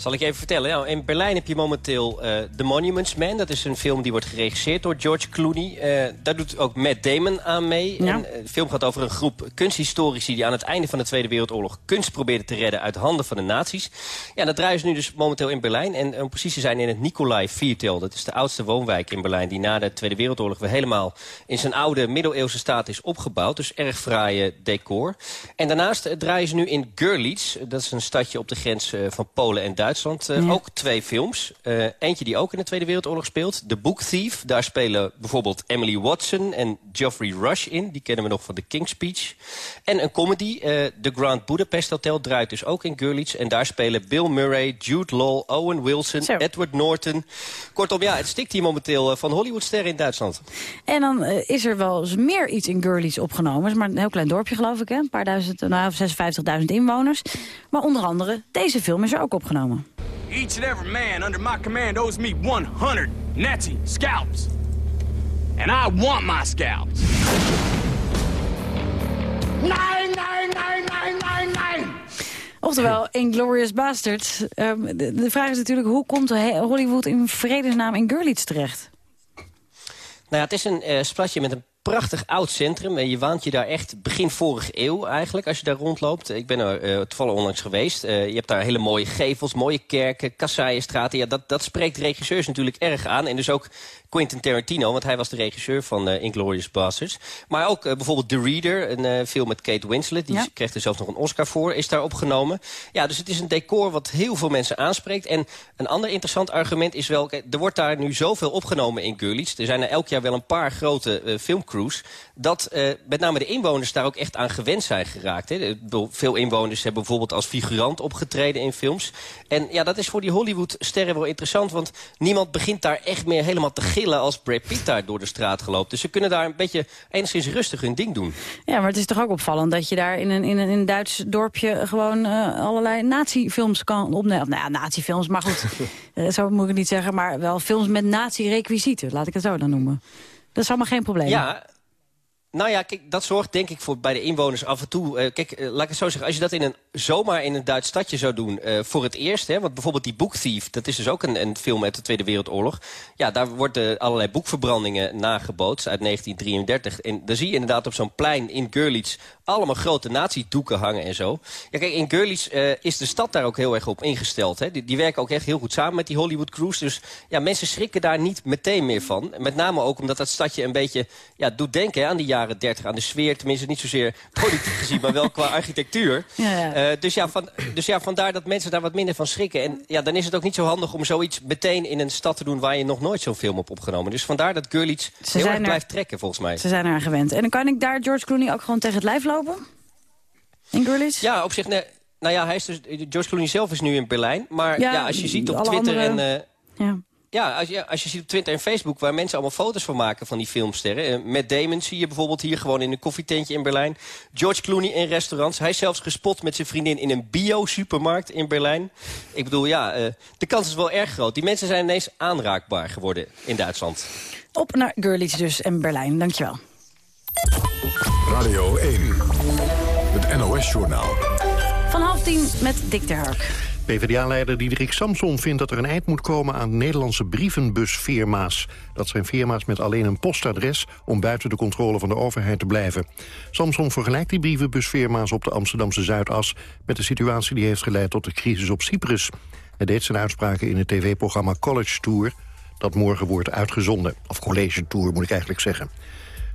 Zal ik je even vertellen. Nou, in Berlijn heb je momenteel eh The Monuments Man. Dat is een film die wordt geregisseerd door George Clooney. Eh, daar doet ook Matt Damon aan mee.
Ja.
En, eh, de film gaat over een groep kunsthistorici... die aan het einde van de Tweede Wereldoorlog kunst probeerden te redden... uit handen van de nazi's. Ja, dat draaien ze nu dus momenteel in Berlijn. En om precies te zijn in het Nikolai Viertel. Dat is de oudste woonwijk in Berlijn... die na de Tweede Wereldoorlog weer helemaal in zijn oude middeleeuwse staat is opgebouwd. Dus erg fraaie decor. En daarnaast draaien ze nu in Görlitz. Dat is een stadje op de grens van Polen en Duitsland. Eh,
Ja.
Ook twee films. Eh, eentje die ook in de Tweede Wereldoorlog speelt. The Book Thief. Daar spelen bijvoorbeeld Emily Watson en Geoffrey Rush in. Die kennen we nog van The King's Speech. En een comedy. eh, The Grand Budapest Hotel draait dus ook in Görlitz. En daar spelen Bill Murray, Jude Law, Owen Wilson, Edward Norton. Kortom, ja, het stikt hier momenteel van Hollywoodsterren in Duitsland.
En dan is er wel eens meer iets in Görlitz opgenomen. Het is maar een heel klein dorpje, geloof ik, hè? Een paar duizend, nou, 56.000 inwoners. Maar onder andere, deze film is er ook opgenomen.
Each and every man under my command owes me 100 Nazi scalps. And I want my scalps. Nine, nine, nine, nine, nine, nine.
Oftewel, Inglourious Basterds. Ehm, de, de vraag is natuurlijk, hoe komt Hollywood in vredesnaam in Görlitz terecht?
Nou ja, het is een eh splatje met een prachtig oud centrum. En je waant je daar echt begin vorige eeuw eigenlijk, als je daar rondloopt. Ik ben er eh, toevallig onlangs geweest. Eh, je hebt daar hele mooie gevels, mooie kerken, kasseienstraten. Ja, dat, dat spreekt regisseurs natuurlijk erg aan. En dus ook Quentin Tarantino, want hij was de regisseur van eh Inglourious Basterds. Maar ook bijvoorbeeld The Reader, een film met Kate Winslet. Die
Ja.
kreeg er zelfs nog een Oscar voor, is daar opgenomen. Ja, dus het is een decor wat heel veel mensen aanspreekt. En een ander interessant argument is wel... er wordt daar nu zoveel opgenomen in Görlitz. Er zijn er elk jaar wel een paar grote eh, filmcrews Cruise... dat eh, met name de inwoners daar ook echt aan gewend zijn geraakt. Hè. Veel inwoners hebben bijvoorbeeld als figurant opgetreden in films. En ja, dat is voor die Hollywood-sterren wel interessant... want niemand begint daar echt meer helemaal te gillen... als Brad Pitt daar door de straat geloopt. Dus ze kunnen daar een beetje enigszins rustig hun ding doen.
Ja, maar het is toch ook opvallend dat je daar in een, in een, in een Duits dorpje... gewoon eh, allerlei nazi-films kan opnemen. Nou ja, nazi-films, maar goed, eh, zo moet ik het niet zeggen... maar wel films met nazi-requisieten, laat ik het zo dan noemen. Dat is allemaal geen probleem.
Ja, nou ja, kijk, dat zorgt denk ik voor bij de inwoners af en toe... eh, kijk, eh, laat ik het zo zeggen, als je dat in een, zomaar in een Duits stadje zou doen... eh, voor het eerst, hè, want bijvoorbeeld die Book Thief... dat is dus ook een, een film uit de Tweede Wereldoorlog... ja, daar worden allerlei boekverbrandingen nagebootst uit 1933. En dan zie je inderdaad op zo'n plein in Görlitz... allemaal grote nazi-doeken hangen en zo. Ja, kijk, in Görlitz eh, is de stad daar ook heel erg op ingesteld. Hè. Die, die werken ook echt heel goed samen met die Hollywood Cruise. Dus ja, mensen schrikken daar niet meteen meer van. Met name ook omdat dat stadje een beetje ja, doet denken hè, aan die jaren 30, aan de sfeer. Tenminste, niet zozeer politiek gezien, maar wel qua architectuur.
Ja, ja.
Eh, dus, ja, van, dus ja, vandaar dat mensen daar wat minder van schrikken. En ja, dan is het ook niet zo handig om zoiets meteen in een stad te doen... waar je nog nooit zo'n film hebt opgenomen. Dus vandaar dat Görlitz heel erg
er-
blijft trekken, volgens mij.
Ze zijn eraan gewend. En dan kan ik daar George Clooney ook gewoon tegen het lijf lopen? In Görlitz?
Ja, op zich... Nee, nou ja, hij is dus, George Clooney zelf is nu in Berlijn. Maar ja,
Ja,
als je ziet op Twitter
andere-
en... eh,
Ja.
Ja, als je, als je ziet op Twitter en Facebook waar mensen allemaal foto's van maken van die filmsterren. Eh, Matt Damon zie je bijvoorbeeld hier gewoon in een koffietentje in Berlijn. George Clooney in restaurants. Hij is zelfs gespot met zijn vriendin in een bio-supermarkt in Berlijn. Ik bedoel, ja, eh, de kans is wel erg groot. Die mensen zijn ineens aanraakbaar geworden in Duitsland.
Op naar Görlitz dus en Berlijn. Dankjewel.
Radio 1, het NOS-journaal.
Van half tien met Dick de Hark.
PvdA-leider Diederik Samson vindt dat er een eind moet komen aan Nederlandse brievenbusfirma's. Dat zijn firma's met alleen een postadres om buiten de controle van de overheid te blijven. Samson vergelijkt die brievenbusfirma's op de Amsterdamse Zuidas met de situatie die heeft geleid tot de crisis op Cyprus. Hij deed zijn uitspraken in het tv-programma College Tour, dat morgen wordt uitgezonden. Of College Tour moet ik eigenlijk zeggen.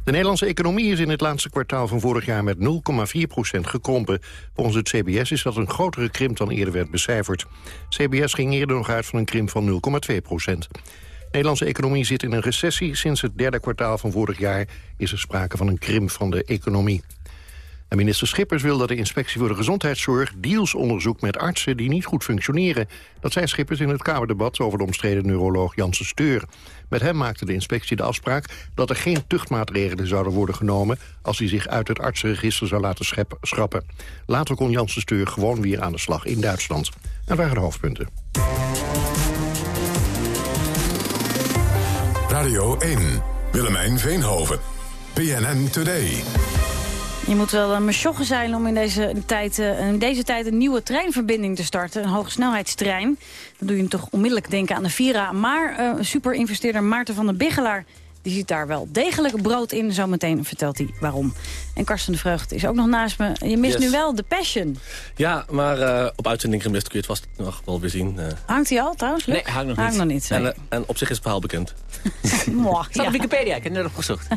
De Nederlandse economie is in het laatste kwartaal van vorig jaar met 0,4% gekrompen. Volgens het CBS is dat een grotere krimp dan eerder werd becijferd. CBS ging eerder nog uit van een krimp van 0,2% De Nederlandse economie zit in een recessie. Sinds het derde kwartaal van vorig jaar is er sprake van een krimp van de economie. En minister Schippers wil dat de Inspectie voor de Gezondheidszorg... deals onderzoekt met artsen die niet goed functioneren. Dat zei Schippers in het Kamerdebat over de omstreden neuroloog Janssen Steur. Met hem maakte de inspectie de afspraak dat er geen tuchtmaatregelen zouden worden genomen... als hij zich uit het artsenregister zou laten schrappen. Later kon Janssen Steur gewoon weer aan de slag in Duitsland. Dat waren de hoofdpunten.
Radio 1, Willemijn Veenhoven, PNN Today.
Je moet wel een mesjoggen zijn om in deze, tijd, eh, in deze tijd een nieuwe treinverbinding te starten. Een hogesnelheidstrein. Dan doe je toch onmiddellijk denken aan de Vira. Maar eh superinvesteerder Maarten van der Biggelaar... die ziet daar wel degelijk brood in. Zometeen vertelt hij waarom. En Karsten de Vreugd is ook nog naast me. Je mist
Yes.
nu wel de Passion.
Ja, maar eh, op uitzending gemist kun je het vast nog wel weer zien. eh.
Hangt hij al trouwens? Luc?
Nee, hangt nog
Hangt
niet.
nog niet,
en, eh, en op zich is het verhaal bekend.
Mwah,
Staat
ja.
op Wikipedia, ik heb het net opgezocht.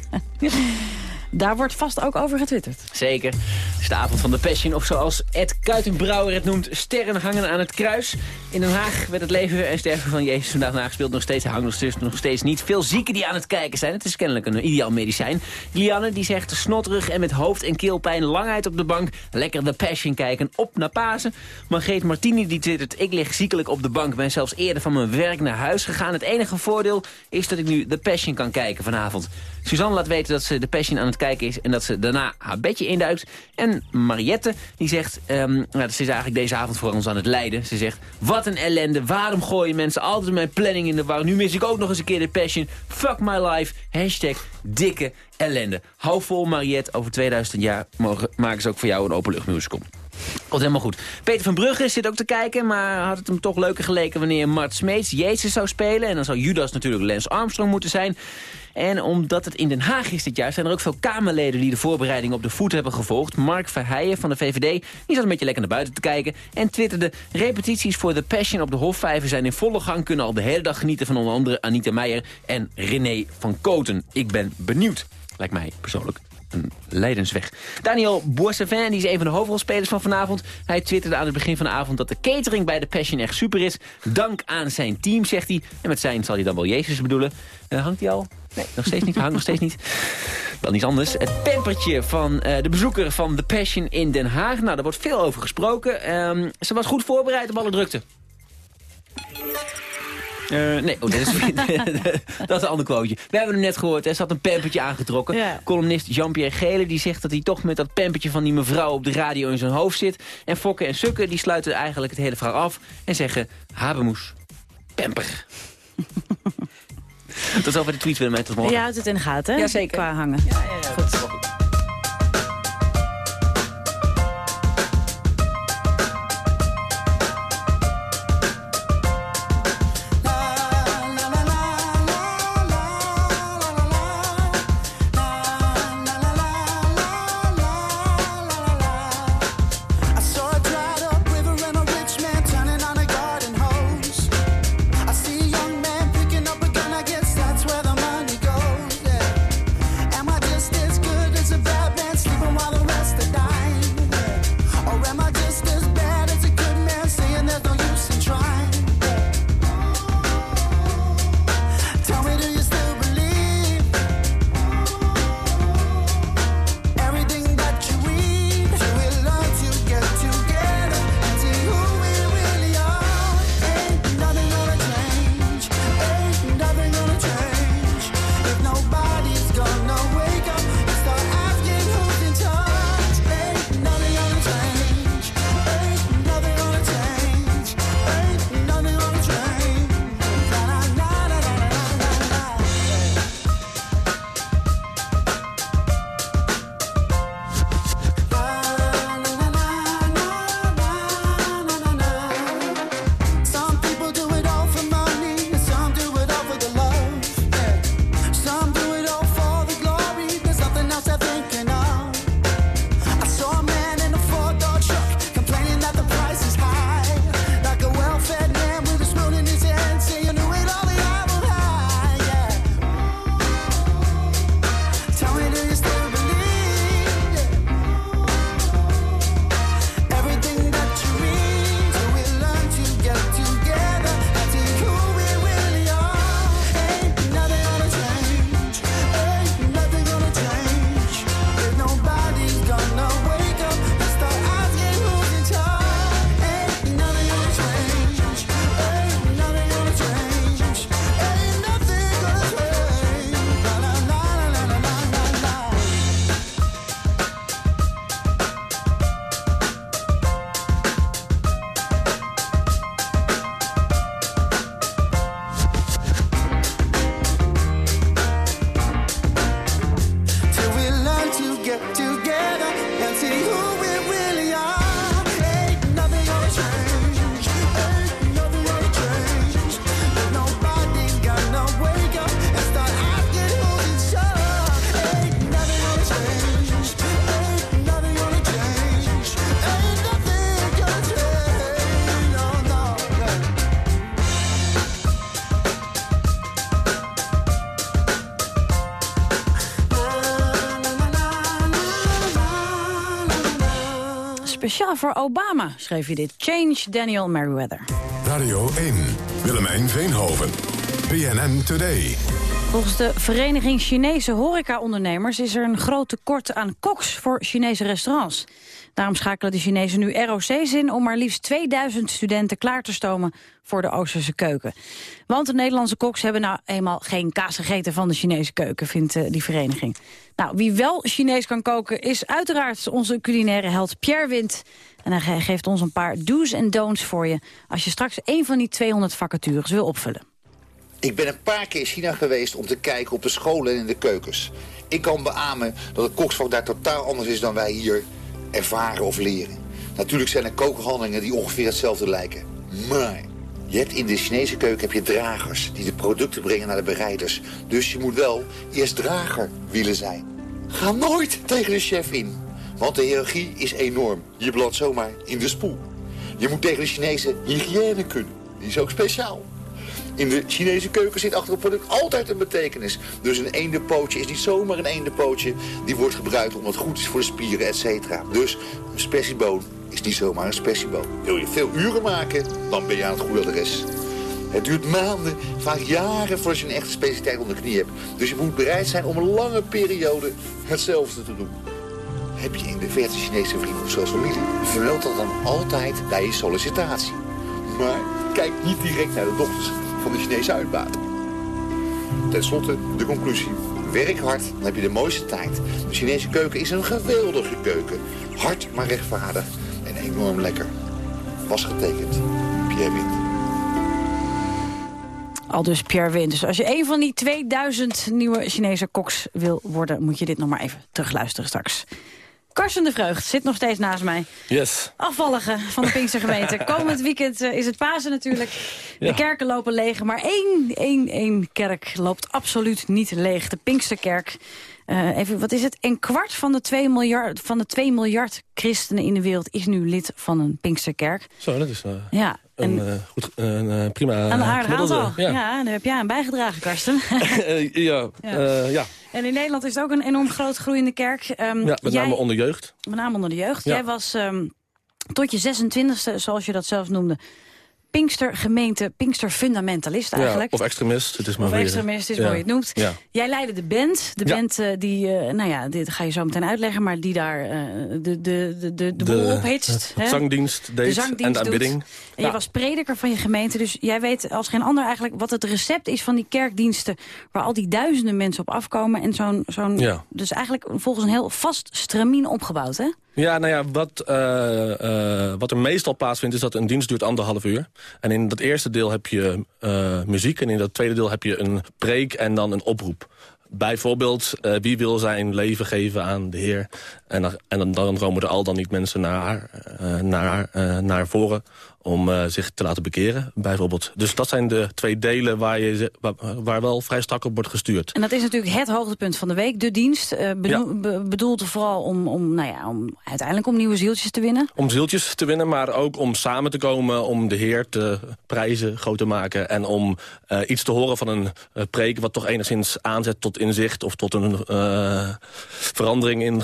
Daar wordt vast ook over getwitterd.
Zeker. Het is de avond van de Passion, of zoals Ed Kuitenbrouwer het noemt... sterren hangen aan het kruis. In Den Haag werd het leven en sterven van Jezus vandaag nagespeeld. Nog steeds, hij hangt nog steeds, niet. Veel zieken die aan het kijken zijn. Het is kennelijk een ideaal medicijn. Lianne die zegt snotterig en met hoofd- en keelpijn... lang uit op de bank, lekker de Passion kijken, op naar Pasen. Margreet Martini die twittert... ik lig ziekelijk op de bank, ben zelfs eerder van mijn werk naar huis gegaan. Het enige voordeel is dat ik nu de Passion kan kijken vanavond. Suzanne laat weten dat ze de Passion aan het kijken is... en dat ze daarna haar bedje induikt. En Mariette die zegt... ehm, nou, ze is eigenlijk deze avond voor ons aan het lijden. Ze zegt, wat een ellende. Waarom gooien mensen altijd mijn planning in de war? Nu mis ik ook nog eens een keer de Passion. Fuck my life. Hashtag dikke ellende. Hou vol Mariette. Over 2000 jaar mogen, maken ze ook voor jou een openluchtmusical. Komt helemaal goed. Peter van Brugge zit ook te kijken, maar had het hem toch leuker geleken wanneer Mart Smeets Jezus zou spelen. En dan zou Judas natuurlijk Lance Armstrong moeten zijn. En omdat het in Den Haag is dit jaar... zijn er ook veel Kamerleden die de voorbereiding op de voet hebben gevolgd. Mark Verheijen van de VVD die zat een beetje lekker naar buiten te kijken... en twitterde... repetities voor The Passion op de Hofvijver zijn in volle gang... kunnen al de hele dag genieten van onder andere Anita Meijer en René van Koten. Ik ben benieuwd. Lijkt mij persoonlijk leidensweg. Daniel Boissevin, die is een van de hoofdrolspelers van vanavond. Hij twitterde aan het begin van de avond dat de catering bij de Passion echt super is. Dank aan zijn team, zegt hij. En met zijn zal hij dan wel Jezus bedoelen. Eh, hangt hij al? Nee, nog steeds niet. Hangt nog steeds niet.
Wel niet anders. Het pampertje van eh, de bezoeker van The Passion in Den Haag. Nou, daar wordt veel over gesproken. Ehm, ze was goed voorbereid op alle drukte. Eh, nee, oh, dat, is, dat is een ander quoteje. We hebben hem net gehoord, er zat een pampertje aangetrokken.
Ja.
Columnist Jean-Pierre Gele die zegt dat hij toch met dat pampertje van die mevrouw op de radio in zijn hoofd zit. En Fokke en Sukke die sluiten eigenlijk het hele verhaal af en zeggen... Habemoes, pamper. Tot over de tweet willen mij tot morgen.
Je houdt het in de gaten, hè?
Ja, zeker.
Qua hangen.
Goed.
Speciaal voor Obama schreef je dit. Change Daniel Merriweather.
Radio 1, Willemijn Veenhoven. BNN Today.
Volgens de Vereniging Chinese Horecaondernemers is er een groot tekort aan koks voor Chinese restaurants. Daarom schakelen de Chinezen nu ROC's in om maar liefst 2000 studenten klaar te stomen voor de Oosterse keuken. Want de Nederlandse koks hebben nou eenmaal geen kaas gegeten van de Chinese keuken, vindt eh, die vereniging. Nou, wie wel Chinees kan koken is uiteraard onze culinaire held Pierre Wind. En hij ge- geeft ons een paar do's en don'ts voor je als je straks een van die 200 vacatures wil opvullen.
Ik ben een paar keer in China geweest om te kijken op de scholen en in de keukens. Ik kan beamen dat het koksvak daar totaal anders is dan wij hier ervaren of leren. Natuurlijk zijn er kookhandelingen die ongeveer hetzelfde lijken. Maar je hebt in de Chinese keuken heb je dragers die de producten brengen naar de bereiders. Dus je moet wel eerst drager willen zijn. Ga nooit tegen de chef in. Want de hiërarchie is enorm. Je belandt zomaar in de spoel. Je moet tegen de Chinese hygiëne kunnen. Die is ook speciaal. In de Chinese keuken zit achter het product altijd een betekenis. Dus een eendenpootje is niet zomaar een eendenpootje. Die wordt gebruikt omdat het goed is voor de spieren, et cetera. Dus een spessieboon is niet zomaar een spessieboon. Wil je veel uren maken, dan ben je aan het goede adres. Het duurt maanden, vaak jaren voordat je een echte specialiteit onder de knie hebt. Dus je moet bereid zijn om een lange periode hetzelfde te doen. Heb je in de verte Chinese vrienden of zelfs familie, vermeld dat dan altijd bij je sollicitatie. Maar kijk niet direct naar de dokters van de Chinese uitbater. Ten slotte de conclusie. Werk hard, dan heb je de mooiste tijd. De Chinese keuken is een geweldige keuken. Hard, maar rechtvaardig. En enorm lekker. Was getekend. Pierre Wind.
Al dus Pierre Wind. Dus als je een van die 2000 nieuwe Chinese koks wil worden... moet je dit nog maar even terugluisteren straks. Karsten de Vreugd zit nog steeds naast mij.
Yes.
Afvallige van de Pinkstergemeente. Komend weekend eh, is het Pasen natuurlijk. De
Ja.
kerken lopen leeg, maar één, één, één kerk loopt absoluut niet leeg. De Pinksterkerk. Eh, even, wat is het? Een kwart van de, 2 miljard, van de 2 miljard christenen in de wereld is nu lid van een Pinksterkerk.
Zo, dat is eh,
Ja,
een,
en-
eh, goed, een eh, prima
Een
gemiddelde.
aantal. Ja. en daar heb jij aan bijgedragen, Karsten.
Ja,
Ja.
eh, ja.
en in Nederland is het ook een enorm groot groeiende kerk. Ehm,
ja, met
jij-
name onder jeugd.
Met name onder de jeugd.
Ja.
Jij was ehm, tot je 26e, zoals je dat zelf noemde... Pinkstergemeente, Pinksterfundamentalist eigenlijk.
Ja, of extremist, het is maar
Of
weer-
extremist is
ja.
hoe je het noemt.
Ja.
Jij leidde de band. De band eh, die, eh, nou ja, dit ga je zo meteen uitleggen... maar die daar eh, de, de, de, de, de boel ophitst. hè?
zangdienst deed
zangdienst
en de
doet.
aanbidding.
En je was prediker van je gemeente, dus jij weet als geen ander eigenlijk wat het recept is van die kerkdiensten waar al die duizenden mensen op afkomen en zo'n, zo'n dus eigenlijk volgens een heel vast stramien opgebouwd, hè?
Ja, nou ja, wat, eh, wat er meestal plaatsvindt is dat een dienst duurt anderhalf uur. En in dat eerste deel heb je eh, muziek en in dat tweede deel heb je een preek en dan een oproep. Bijvoorbeeld, wie wil zijn leven geven aan de Heer? En, en dan, dan komen er al dan niet mensen naar, eh, naar, naar voren om eh, zich te laten bekeren, bijvoorbeeld. Dus dat zijn de twee delen waar, je, waar, waar wel vrij strak op wordt gestuurd.
En dat is natuurlijk het hoogtepunt van de week, de dienst. bedoel- be- bedoeld vooral om, om, nou ja, om uiteindelijk om nieuwe zieltjes te winnen.
Om zieltjes te winnen, maar ook om samen te komen... om de Heer te prijzen, groot te maken... en om eh, iets te horen van een preek... wat toch enigszins aanzet tot inzicht... of tot een verandering in,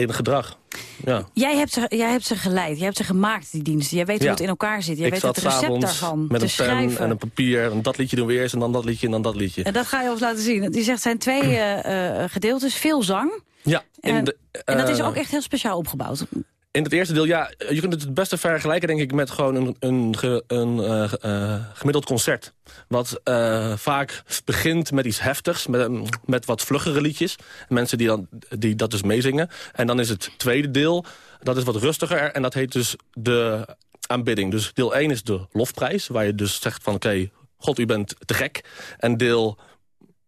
in gedrag. Ja.
Jij hebt, ze, jij hebt ze geleid, jij hebt ze gemaakt, die diensten. Jij weet hoe het in elkaar zit, jij
ik
weet het recept daarvan
met een pen
schrijven.
en een papier... en dat liedje doen we eerst en dan dat liedje en dan dat liedje.
En dat ga je ons laten zien. Die zegt, zijn twee eh, eh, gedeeltes, veel zang.
Ja, in
En,
de,
en dat is
eh,
ook echt heel speciaal opgebouwd.
In het eerste deel, ja, je kunt het het beste vergelijken denk ik met gewoon een, een, een eh, eh, gemiddeld concert. Wat eh, vaak begint met iets heftigs, met, met wat vluggere liedjes. Mensen die, dan, die dat dus meezingen. En dan is het tweede deel, dat is wat rustiger en dat heet dus de aanbidding. Dus deel 1 is de lofprijs, waar je dus zegt van oké, God u bent te gek. En deel,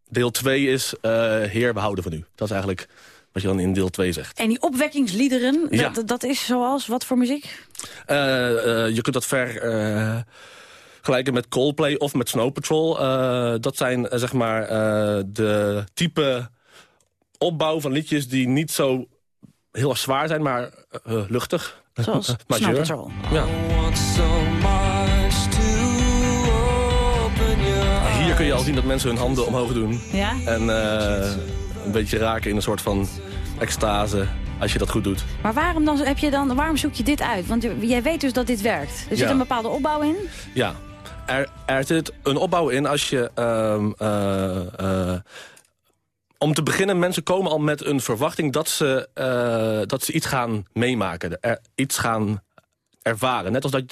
deel 2 is eh, Heer, we houden van u. Dat is eigenlijk wat je dan in deel 2 zegt.
En die opwekkingsliederen,
Ja.
dat, dat is zoals, wat voor muziek?
Eh, eh, je kunt dat ver eh, gelijken met Coldplay of met Snow Patrol. Eh, dat zijn zeg maar eh, de type opbouw van liedjes die niet zo heel erg zwaar zijn, maar luchtig.
Zoals. Snow Patrol.
Ja. Hier kun je al zien dat mensen hun handen omhoog doen.
Ja?
En eh, een beetje raken in een soort van extase als je dat goed doet.
Maar waarom, dan, heb je dan, waarom zoek je dit uit? Want jij weet dus dat dit werkt. Er zit
Ja.
een bepaalde opbouw in.
Ja, er, er zit een opbouw in als je... ehm, eh, eh, om te beginnen, mensen komen al met een verwachting dat ze, eh, dat ze iets gaan meemaken. Er, iets gaan ervaren. Net als dat,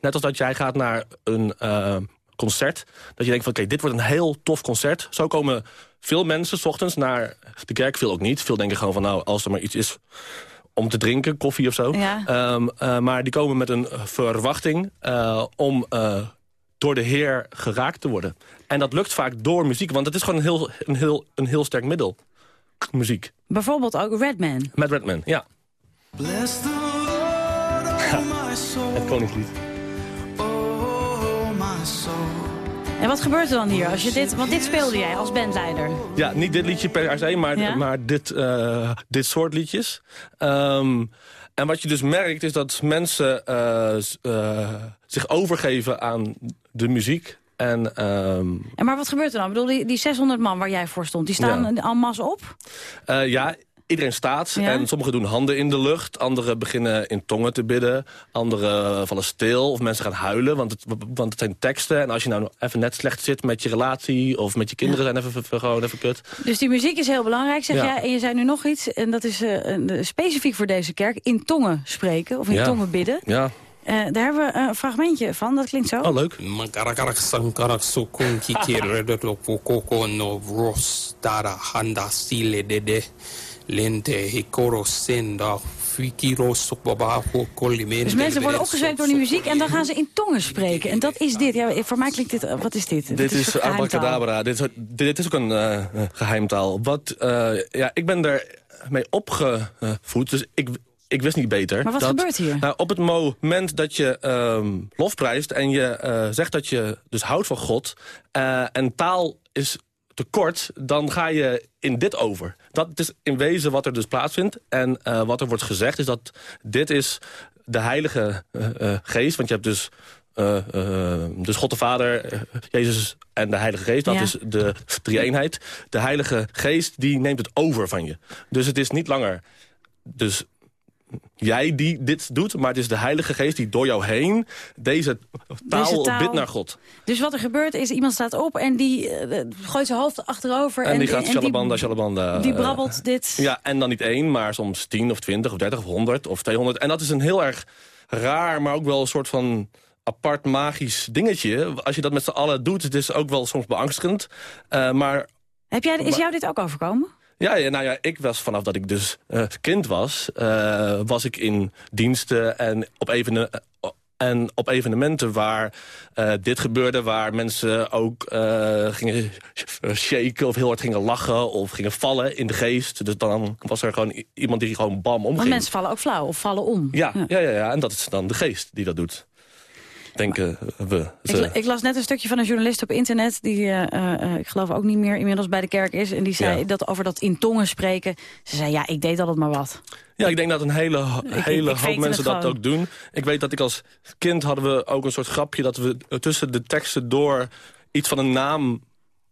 net als dat jij gaat naar een concert. Dat je denkt van oké, dit wordt een heel tof concert. Zo komen veel mensen s ochtends naar de kerk. Veel ook niet. Veel denken gewoon van nou, als er maar iets is om te drinken, koffie of zo.
Ja.
Ehm, eh, maar die komen met een verwachting eh, om eh, door de Heer geraakt te worden. En dat lukt vaak door muziek, want het is gewoon een heel, een heel, een heel sterk middel. Muziek.
Bijvoorbeeld ook Redman.
Met Redman, ja.
Bless the Lord, oh my soul,
Het Koningslied.
oh my soul.
En wat gebeurt er dan hier? Als je dit, want dit speelde jij als bandleider.
Ja, niet dit liedje per se, maar,
Ja?
maar dit, eh, dit soort liedjes. Ehm, en wat je dus merkt is dat mensen eh, eh, zich overgeven aan de muziek. En ehm,
En maar wat gebeurt er dan? Ik bedoel, die, die 600 man waar jij voor stond, die staan
Ja.
masse op?
ja, iedereen staat
Ja.
en sommigen doen handen in de lucht. Anderen beginnen in tongen te bidden. Anderen vallen stil of mensen gaan huilen, want het, want het zijn teksten. En als je nou even net slecht zit met je relatie of met je kinderen... zijn even, even- gewoon even kut.
Dus die muziek is heel belangrijk, zeg
Ja.
jij. En je zei nu nog iets, en dat is eh, een- specifiek voor deze kerk... in tongen spreken, of in
Ja.
tongen bidden.
Ja.
Eh, daar hebben we een fragmentje van, dat klinkt zo.
Oh, leuk.
Lente hikoro senda fikiro sokbaba kolimende.
Dus mensen worden opgezweept door die muziek en dan gaan ze in tongen spreken. En dat is dit. Ja, voor mij klinkt dit... Wat is dit?
Dit is
geheimtaal.
abracadabra. Dit is, dit is ook een eh, eh, geheimtaal. Wat, eh, ja, ik ben er mee opgevoed, dus ik, ik wist niet beter.
Maar wat
dat,
gebeurt hier?
Nou, op het moment dat je ehm lofprijst en je eh, zegt dat je dus houdt van God... eh, en taal is tekort, dan ga je in dit over. Dat is in wezen wat er dus plaatsvindt. En eh, wat er wordt gezegd is dat dit is de heilige eh, geest. Want je hebt dus, dus God de Vader, Jezus en de heilige geest. Dat
Ja.
is de drie-eenheid. De heilige geest die neemt het over van je. Dus het is niet langer... Dus jij die dit doet, maar het is de heilige geest die door jou heen deze taal,
Deze taal-
bidt naar God.
Dus wat er gebeurt is, iemand staat op en die eh, gooit zijn hoofd achterover.
En, die gaat shalabanda,
die,
shalabanda.
die
eh,
brabbelt dit.
Ja, en dan niet één, maar soms 10 of 20 of 30 of 100 of 200. En dat is een heel erg raar, maar ook wel een soort van apart magisch dingetje. Als je dat met z'n allen doet, het is ook wel soms beangstigend. Eh, maar
Heb jij, is
Maar-
jou dit ook overkomen?
Ja, ja, nou ja, ik was vanaf dat ik dus eh, kind was, eh, was ik in diensten en op, evene, eh, en op evenementen waar dit gebeurde, waar mensen ook gingen shaken of heel hard gingen lachen of gingen vallen in de geest. Dus dan was er gewoon iemand die gewoon bam omging.
Want mensen vallen ook flauw of vallen om.
Ja, ja. Ja, ja, en dat is dan de geest die dat doet. Denken we.
Ik,
Ze-
ik las net een stukje van een journalist op internet... die, eh, eh, eh, ik geloof ook niet meer inmiddels bij de kerk is... en die zei
Ja.
dat over dat in tongen spreken... ze zei, ja, ik deed altijd maar wat.
Ja, ik denk dat een hele, hele
ik
hoop mensen dat
gewoon.
ook doen. Ik weet dat ik als kind hadden we ook een soort grapje... dat we tussen de teksten door iets van een naam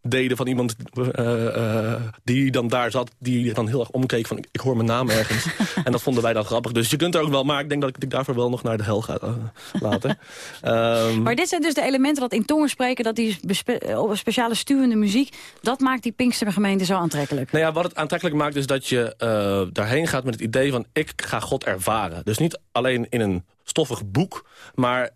deden van iemand eh, eh, die dan daar zat... die dan heel erg omkeek van ik, ik hoor mijn naam ergens. en dat vonden wij dan grappig. Dus je kunt er ook wel, maar ik denk dat ik daarvoor wel nog naar de hel ga eh, laten. Ehm,
Maar dit zijn dus de elementen dat in tongen spreken... dat die speciale stuwende muziek... dat maakt die Pinkstergemeente zo aantrekkelijk.
Nou ja, wat het aantrekkelijk maakt is dat je daarheen gaat met het idee van... ik ga God ervaren. Dus niet alleen in een stoffig boek, maar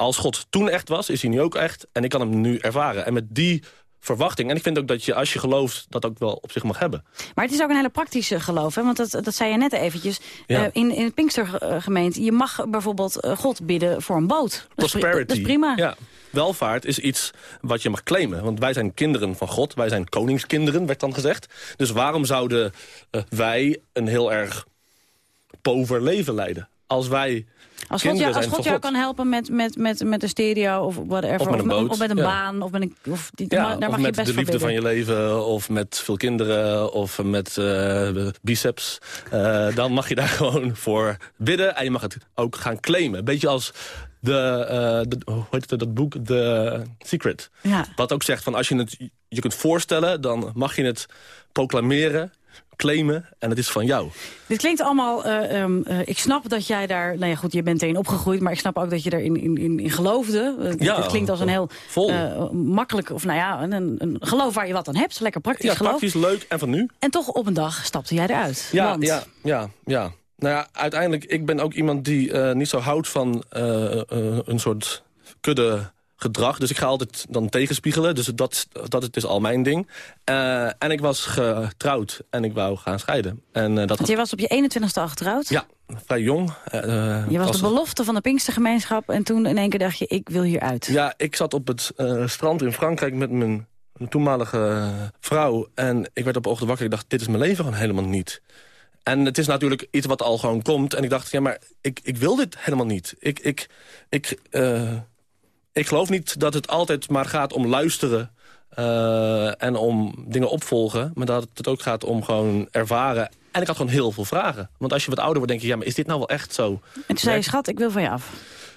als God toen echt was... is hij nu ook echt en ik kan hem nu ervaren. En met die verwachting, en ik vind ook dat je als je gelooft... dat ook wel op zich mag hebben.
Maar het is ook een hele praktische geloof, hè? want dat, dat zei je net eventjes.
Ja.
Eh, in, in de Pinkstergemeente, je mag bijvoorbeeld eh, God bidden voor een boot. Dat is pri-
Prosperity.
Dat is prima.
Ja. Welvaart is iets wat je mag claimen. Want wij zijn kinderen van God. Wij zijn koningskinderen, werd dan gezegd. Dus waarom zouden eh, wij een heel erg pover leven leiden? Als wij
Als God, jou, als God jou kan helpen met, met, met, met een stereo of whatever.
Of met een boot,
Of met een
ja.
baan. Of met een, of die,
Ja,
daar mag
of
je
met
best
de liefde van je leven, of met veel kinderen, of met eh, biceps. Eh, dan mag je daar gewoon voor bidden en je mag het ook gaan claimen. Beetje als de, eh, de hoe heet het, dat boek, The Secret.
Ja.
Wat ook zegt van als je het je kunt voorstellen, dan mag je het proclameren, claimen en het is van jou.
Dit klinkt allemaal, eh, ehm, eh, ik snap dat jij daar, nou ja goed, je bent erin opgegroeid, maar ik snap ook dat je erin in, in, in geloofde. Eh,
Ja,
dit klinkt als een heel
vol.
makkelijk, of nou ja, een, een geloof waar je wat aan hebt. Lekker praktisch
Ja,
geloof.
praktisch, leuk en van nu.
En toch op een dag stapte jij eruit.
Ja,
Want-
ja, ja, ja. Nou ja, uiteindelijk, ik ben ook iemand die niet zo houdt van een soort kudde gedrag. Dus ik ga altijd dan tegenspiegelen. Dus dat, dat het is al mijn ding. Eh, en ik was getrouwd en ik wou gaan scheiden. En eh, dat
Want
had,
je was op je 21ste al getrouwd.
ja, vrij jong. Eh,
Je was de belofte van de Pinkstergemeenschap en toen in één keer dacht je, ik wil hieruit.
Ja, ik zat op het strand in Frankrijk met mijn toenmalige vrouw. En ik werd op ochtend wakker. Ik dacht, dit is mijn leven gewoon helemaal niet. En het is natuurlijk iets wat al gewoon komt. En ik dacht, ja, maar ik, ik wil dit helemaal niet. Ik, ik, ik, ik geloof niet dat het altijd maar gaat om luisteren... eh, en om dingen opvolgen. Maar dat het ook gaat om gewoon ervaren. En ik had gewoon heel veel vragen. Want als je wat ouder wordt, denk je... ja, maar is dit nou wel echt zo?
En toen zei je, schat, ik wil van je af.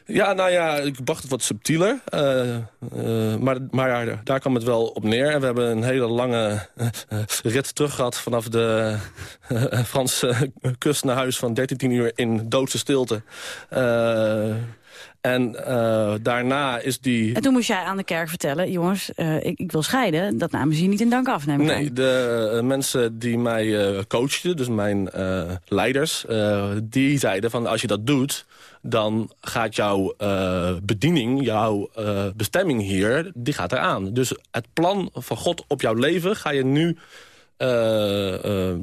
Ja, nou ja, ik bracht het wat subtieler. eh, eh, maar maar ja, daar kwam het wel op neer. En we hebben een hele lange rit terug gehad... vanaf de Franse kust naar huis van 13 uur in doodse stilte. En eh, daarna is die...
En toen moest jij aan de kerk vertellen, jongens, eh, ik, ik wil scheiden. Dat namen ze je niet in dank af, neem aan.
Nee, de eh, mensen die mij coachten, dus mijn leiders... die zeiden van als je dat doet, dan gaat jouw bediening, jouw bestemming hier, die gaat eraan. Dus het plan van God op jouw leven ga je nu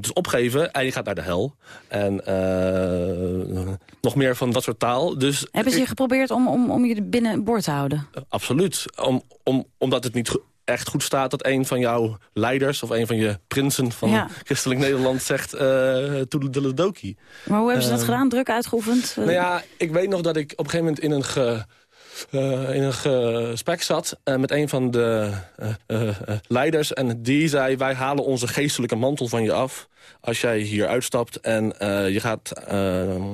dus opgeven en je gaat naar de hel. En eh, nog meer van dat soort taal. Dus
Hebben ze je geprobeerd om, om, om je binnen boord te houden?
Absoluut. Om, om, omdat het niet echt goed staat dat een van jouw leiders... of een van je prinsen van
Ja.
Christelijk Nederland zegt... uh, Toedeledoki.
Maar hoe hebben ze dat gedaan? Druk uitgeoefend? Eh,
Nou ja, ik weet nog dat ik op een gegeven moment in een... Ge, eh, in een gesprek zat eh, met een van de eh, leiders. En die zei, wij halen onze geestelijke mantel van je af... als jij hier uitstapt en je gaat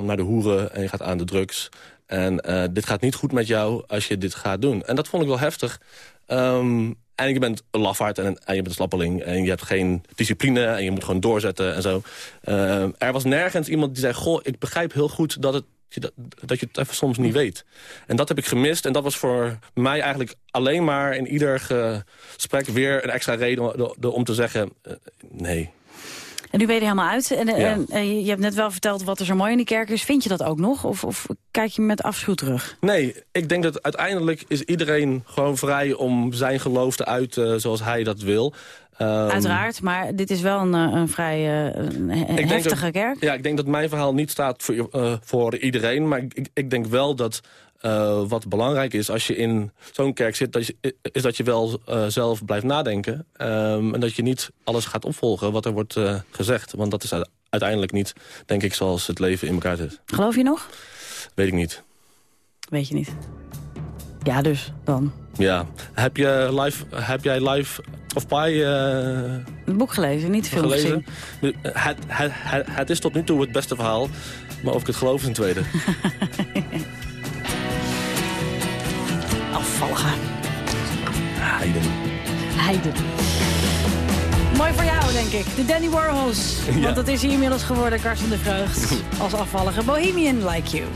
naar de hoeren en je gaat aan de drugs. En dit gaat niet goed met jou als je dit gaat doen. En dat vond ik wel heftig. Ehm, en je bent een lafaard en, en je bent een slappeling. En je hebt geen discipline en je moet gewoon doorzetten en zo. Ehm, er was nergens iemand die zei... Goh, ik begrijp heel goed dat het je dat, dat je het even soms niet weet. En dat heb ik gemist. En dat was voor mij eigenlijk alleen maar in ieder gesprek weer een extra reden om- te zeggen... eh, nee,
En nu ben je er helemaal uit. En, eh,
Ja.
en, eh, je- je hebt net wel verteld wat er zo mooi in die kerk is. Vind je dat ook nog? Of, of kijk je met afschuw terug?
Nee, ik denk dat uiteindelijk is iedereen gewoon vrij om zijn geloof te uiten zoals hij dat wil. Ehm,
Uiteraard, maar dit is wel een, eh, een vrij eh, een he- heftige
dat-
kerk.
Ja, ik denk dat mijn verhaal niet staat voor, eh, voor iedereen. Maar ik, ik denk wel dat wat belangrijk is als je in zo'n kerk zit... Dat je, is dat je wel zelf blijft nadenken. Ehm, en dat je niet alles gaat opvolgen wat er wordt gezegd. Want dat is uiteindelijk niet, denk ik, zoals het leven in elkaar zit.
Geloof je nog?
Weet ik niet.
Weet je niet. Ja, dus dan.
Ja. Heb, je live, heb jij live of Pi eh,
Het boek gelezen, niet de film
gelezen?
gezien.
Het, het, het, het is tot nu toe het beste verhaal. Maar of ik het geloof is een tweede.
Afvallige.
Heiden.
Heiden. Mooi voor jou, denk ik. De Danny Warhols.
Ja.
Want dat is hij inmiddels geworden, Karsten de Vreugd. Als afvallige Bohemian Like. You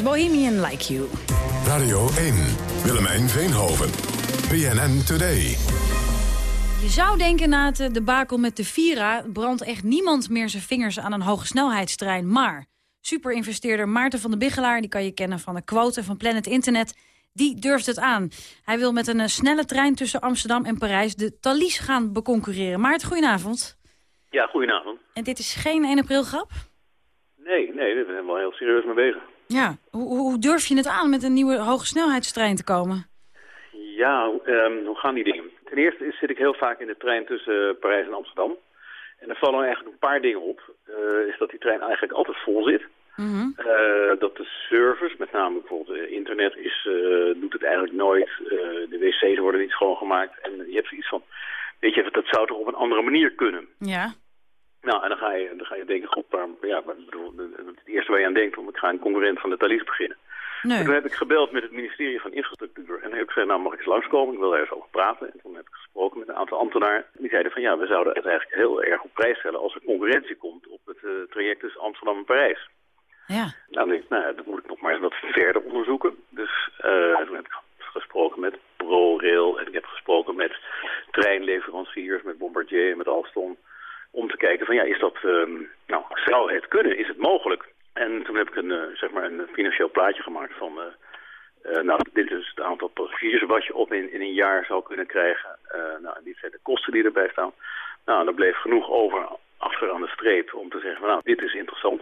Bohemian Like You.
Radio 1, Willemijn Veenhoven. BNN Today.
Je zou denken na het debakel met de Vira... brandt echt niemand meer zijn vingers aan een hogesnelheidstrein. Maar superinvesteerder Maarten van de Biggelaar... die kan je kennen van de quote van Planet Internet... die durft het aan. Hij wil met een eh, snelle trein tussen Amsterdam en Parijs de Thalys gaan beconcurreren. Maart, goedenavond.
Ja, goedenavond.
En dit is geen 1 april grap?
Nee, nee, daar zijn we wel heel serieus mee bezig.
Ja, hoe, durf je het aan met een nieuwe hogesnelheidstrein te komen?
Ja, ehm, hoe gaan die dingen? Ten eerste zit ik heel vaak in de trein tussen eh, Parijs en Amsterdam. En er vallen eigenlijk een paar dingen op. Eh, is dat die trein eigenlijk altijd vol zit. Eh, dat de service, met name bijvoorbeeld internet, is, doet het eigenlijk nooit. De wc's worden niet schoongemaakt. En je hebt zoiets van, weet je, dat zou toch op een andere manier kunnen.
Ja.
Nou, en dan ga je, dan ga je denken, maar, ja, bedoel, het eerste waar je aan denkt, want ik ga een concurrent van de Thalys beginnen.
Nee.
En toen heb ik gebeld met het ministerie van Infrastructuur. En dan heb ik gezegd, nou mag ik eens langskomen, ik wil daar eens over praten. En toen heb ik gesproken met een aantal ambtenaren. En die zeiden van ja, we zouden het eigenlijk heel erg op prijs stellen als er concurrentie komt op het eh, traject tussen Amsterdam en Parijs.
Ja.
Nou, dan denk ik, nou ja, dat moet ik nog maar eens wat verder onderzoeken. Dus eh, toen heb ik gesproken met ProRail en ik heb gesproken met treinleveranciers, met Bombardier en met Alstom. Om te kijken van ja, is dat, ehm, nou, zou het kunnen? Is het mogelijk? En toen heb ik een, eh, zeg maar een financieel plaatje gemaakt van, eh, eh, nou, dit is het aantal passagiers wat je op in, in een jaar zou kunnen krijgen. Nou, en dit zijn de kosten die erbij staan. Nou, er bleef genoeg over achter aan de streep om te zeggen, van, nou, dit is interessant.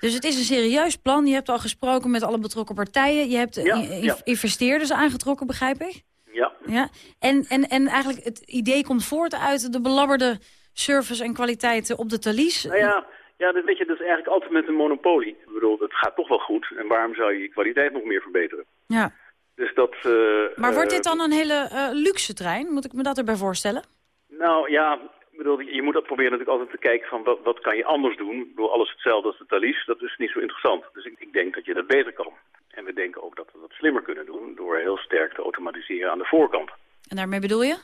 Dus het is een serieus plan. Je hebt al gesproken met alle betrokken partijen. Je hebt
Ja,
in-
ja.
investeerders aangetrokken, begrijp ik?
Ja.
Ja. En, en, en eigenlijk het idee komt voort uit de belabberde service en kwaliteiten op de Thalys.
Nou ja, ja dat weet je, dat is eigenlijk altijd met een monopolie. Ik bedoel, het gaat toch wel goed. En waarom zou je je kwaliteit nog meer verbeteren?
Ja.
Dus dat... eh,
Maar wordt
eh,
dit dan een hele eh, luxe trein? Moet ik me dat erbij voorstellen?
Nou ja, ik bedoel, je moet dat proberen natuurlijk altijd te kijken van wat, wat kan je anders doen. Ik bedoel, alles hetzelfde als de Thalys, dat is niet zo interessant. Dus ik, ik denk dat je dat beter kan. En we denken ook dat we dat slimmer kunnen doen door heel sterk te automatiseren aan de voorkant.
En daarmee bedoel je?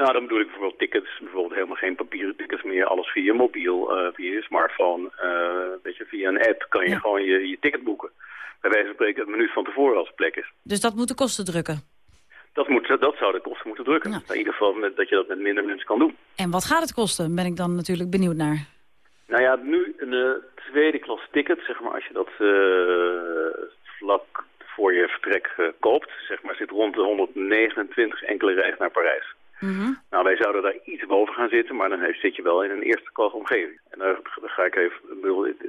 Nou, dan bedoel ik bijvoorbeeld tickets, bijvoorbeeld helemaal geen papieren tickets meer, alles via mobiel, eh, via je smartphone, eh, weet je, via een app kan je gewoon je, je ticket boeken. Bij wijze van spreken een minuut van tevoren als het plek is.
Dus dat moet de kosten drukken.
Dat, moet, dat zou de kosten moeten drukken. In ieder geval met, dat je dat met minder mensen kan doen.
En wat gaat het kosten? Ben ik dan natuurlijk benieuwd naar.
Nou ja, nu een tweede klas ticket, zeg maar, als je dat eh, vlak voor je vertrek koopt, zeg maar, zit rond de 129 enkele reis naar Parijs. Nou, wij zouden daar iets boven gaan zitten, maar dan zit je wel in een eerste klas omgeving. En daar, ga ik even,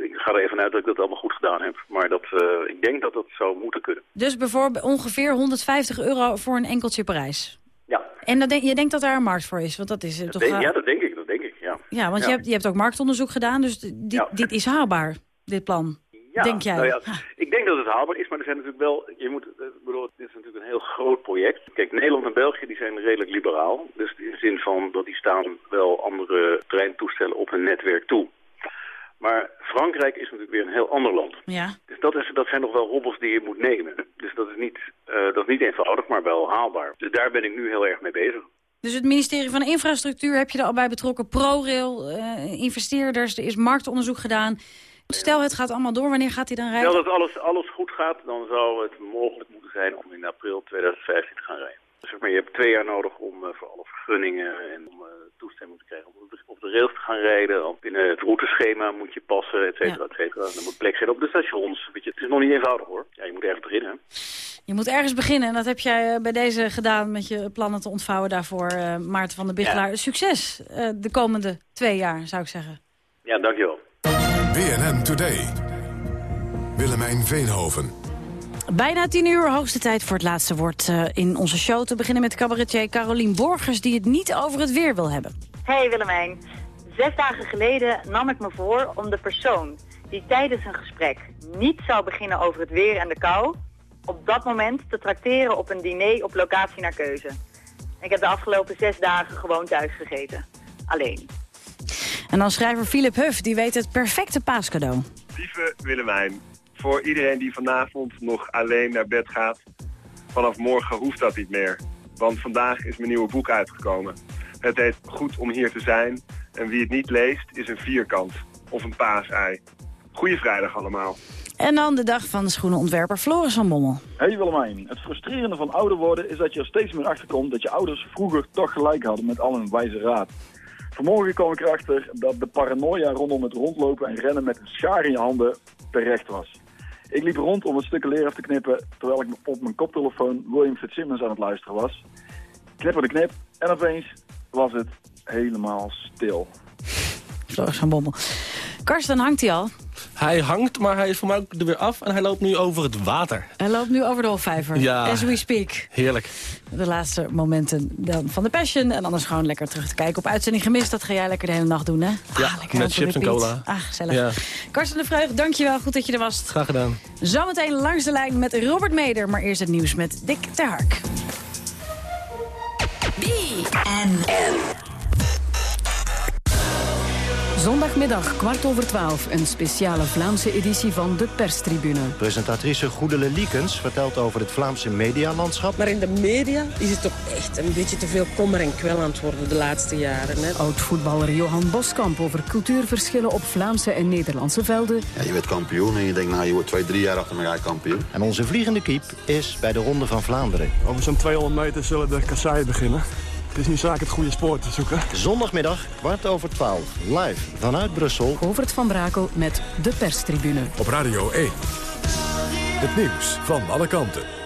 ik ga er even uit dat ik dat allemaal goed gedaan heb. Maar dat, eh, ik denk dat dat zou moeten kunnen.
Dus bijvoorbeeld ongeveer 150 euro voor een enkeltje Parijs.
Ja.
En dan denk, je denkt dat daar een markt voor is? Want dat is eh, toch...
Denk- ja, dat denk ik, dat denk ik, ja.
ja, want Je, hebt, je hebt ook marktonderzoek gedaan, dus dit, dit is haalbaar, dit plan.
Ja,
denk jij?
nou ja, ik denk dat het haalbaar is, maar er zijn natuurlijk wel, je moet, eh, ik bedoel, dit is natuurlijk een heel groot project. Kijk, Nederland en België die zijn redelijk liberaal. Dus in de zin van dat die staan wel andere treintoestellen op hun netwerk toe. Maar Frankrijk is natuurlijk weer een heel ander land.
Ja.
Dus dat, is, dat zijn nog wel hobbels die je moet nemen. Dus dat is, niet, eh, dat is niet eenvoudig, maar wel haalbaar. Dus daar ben ik nu heel erg mee bezig.
Dus het ministerie van Infrastructuur heb je er al bij betrokken. ProRail, eh, investeerders, er is marktonderzoek gedaan. Stel, het gaat allemaal door. Wanneer gaat hij dan rijden?
Stel dat alles, alles goed gaat, dan zou het mogelijk zijn om in april 2015 te gaan rijden. Dus zeg maar, je hebt twee jaar nodig om eh, voor alle vergunningen en om eh, toestemming te krijgen om op de, op de rails te gaan rijden. Dan binnen het routeschema moet je passen, et cetera, et cetera. Er moet plek zijn op de stations. Weet je, het is nog niet eenvoudig hoor. Ja, je moet ergens beginnen.
Je moet ergens beginnen en dat heb jij eh, bij deze gedaan met je plannen te ontvouwen daarvoor, eh, Maarten van der Bichelaar. Succes eh, de komende twee jaar, zou ik zeggen.
Ja, dankjewel.
BNN Today. Willemijn Veenhoven.
Bijna tien uur, hoogste tijd voor het laatste woord eh, in onze show. Te beginnen met cabaretier Carolien Borgers, die het niet over het weer wil hebben.
Hey Willemijn. Zes dagen geleden nam ik me voor om de persoon die tijdens een gesprek niet zou beginnen over het weer en de kou, op dat moment te trakteren op een diner op locatie naar keuze. Ik heb de afgelopen zes dagen gewoon thuis gegeten. Alleen.
En dan schrijver Philip Huff, die weet het perfecte paascadeau.
Lieve Willemijn, voor iedereen die vanavond nog alleen naar bed gaat, vanaf morgen hoeft dat niet meer. Want vandaag is mijn nieuwe boek uitgekomen. Het heet Goed om hier te zijn en wie het niet leest is een vierkant of een paasei. Goeie vrijdag allemaal.
En dan de dag van de schoenenontwerper Floris van Bommel.
Hey Willemijn, het frustrerende van ouder worden is dat je er steeds meer achter komt dat je ouders vroeger toch gelijk hadden met al hun wijze raad. Vanmorgen kwam ik erachter dat de paranoia rondom het rondlopen en rennen met een schaar in je handen terecht was. Ik liep rond om een stukje leer af te knippen, terwijl ik op mijn koptelefoon William Fitzsimmons aan het luisteren was. Knipper de knip en opeens was het helemaal stil.
Floris van Bommel. Karsten, hangt hij al?
Hij hangt, maar hij is voor mij ook er weer af en hij loopt nu over het water.
Hij loopt nu over de Hofvijver.
Ja.
As we speak.
Heerlijk.
De laatste momenten dan van de Passion. En anders gewoon lekker terug te kijken op uitzending gemist. Dat ga jij lekker de hele nacht doen, hè?
Ja,
Ah, lekker
met chips en cola.
Ah, gezellig.
Ja.
Karsten de Vreugd, dankjewel. Goed dat je er was.
Graag gedaan.
Zometeen langs de lijn met Robert Meder. Maar eerst het nieuws met Dick Terhark.
Zondagmiddag, kwart over twaalf, een speciale Vlaamse editie van de perstribune.
Presentatrice Goedele Liekens vertelt over het Vlaamse medialandschap.
Maar in de media is het toch echt een beetje te veel kommer en kwel aan het worden de laatste jaren. Hè?
Oud-voetballer Johan Boskamp over cultuurverschillen op Vlaamse en Nederlandse velden.
Ja, je werd kampioen en je denkt, nou, je wordt twee, drie jaar achter elkaar kampioen.
En onze vliegende kiep is bij de Ronde van Vlaanderen.
Over zo'n 200 meter zullen de kasseien beginnen. Het is niet zaak het goede spoor te zoeken.
Zondagmiddag, kwart over twaalf, live vanuit Brussel.
Govert van Brakel met de perstribune.
Op Radio 1. Het nieuws van alle kanten.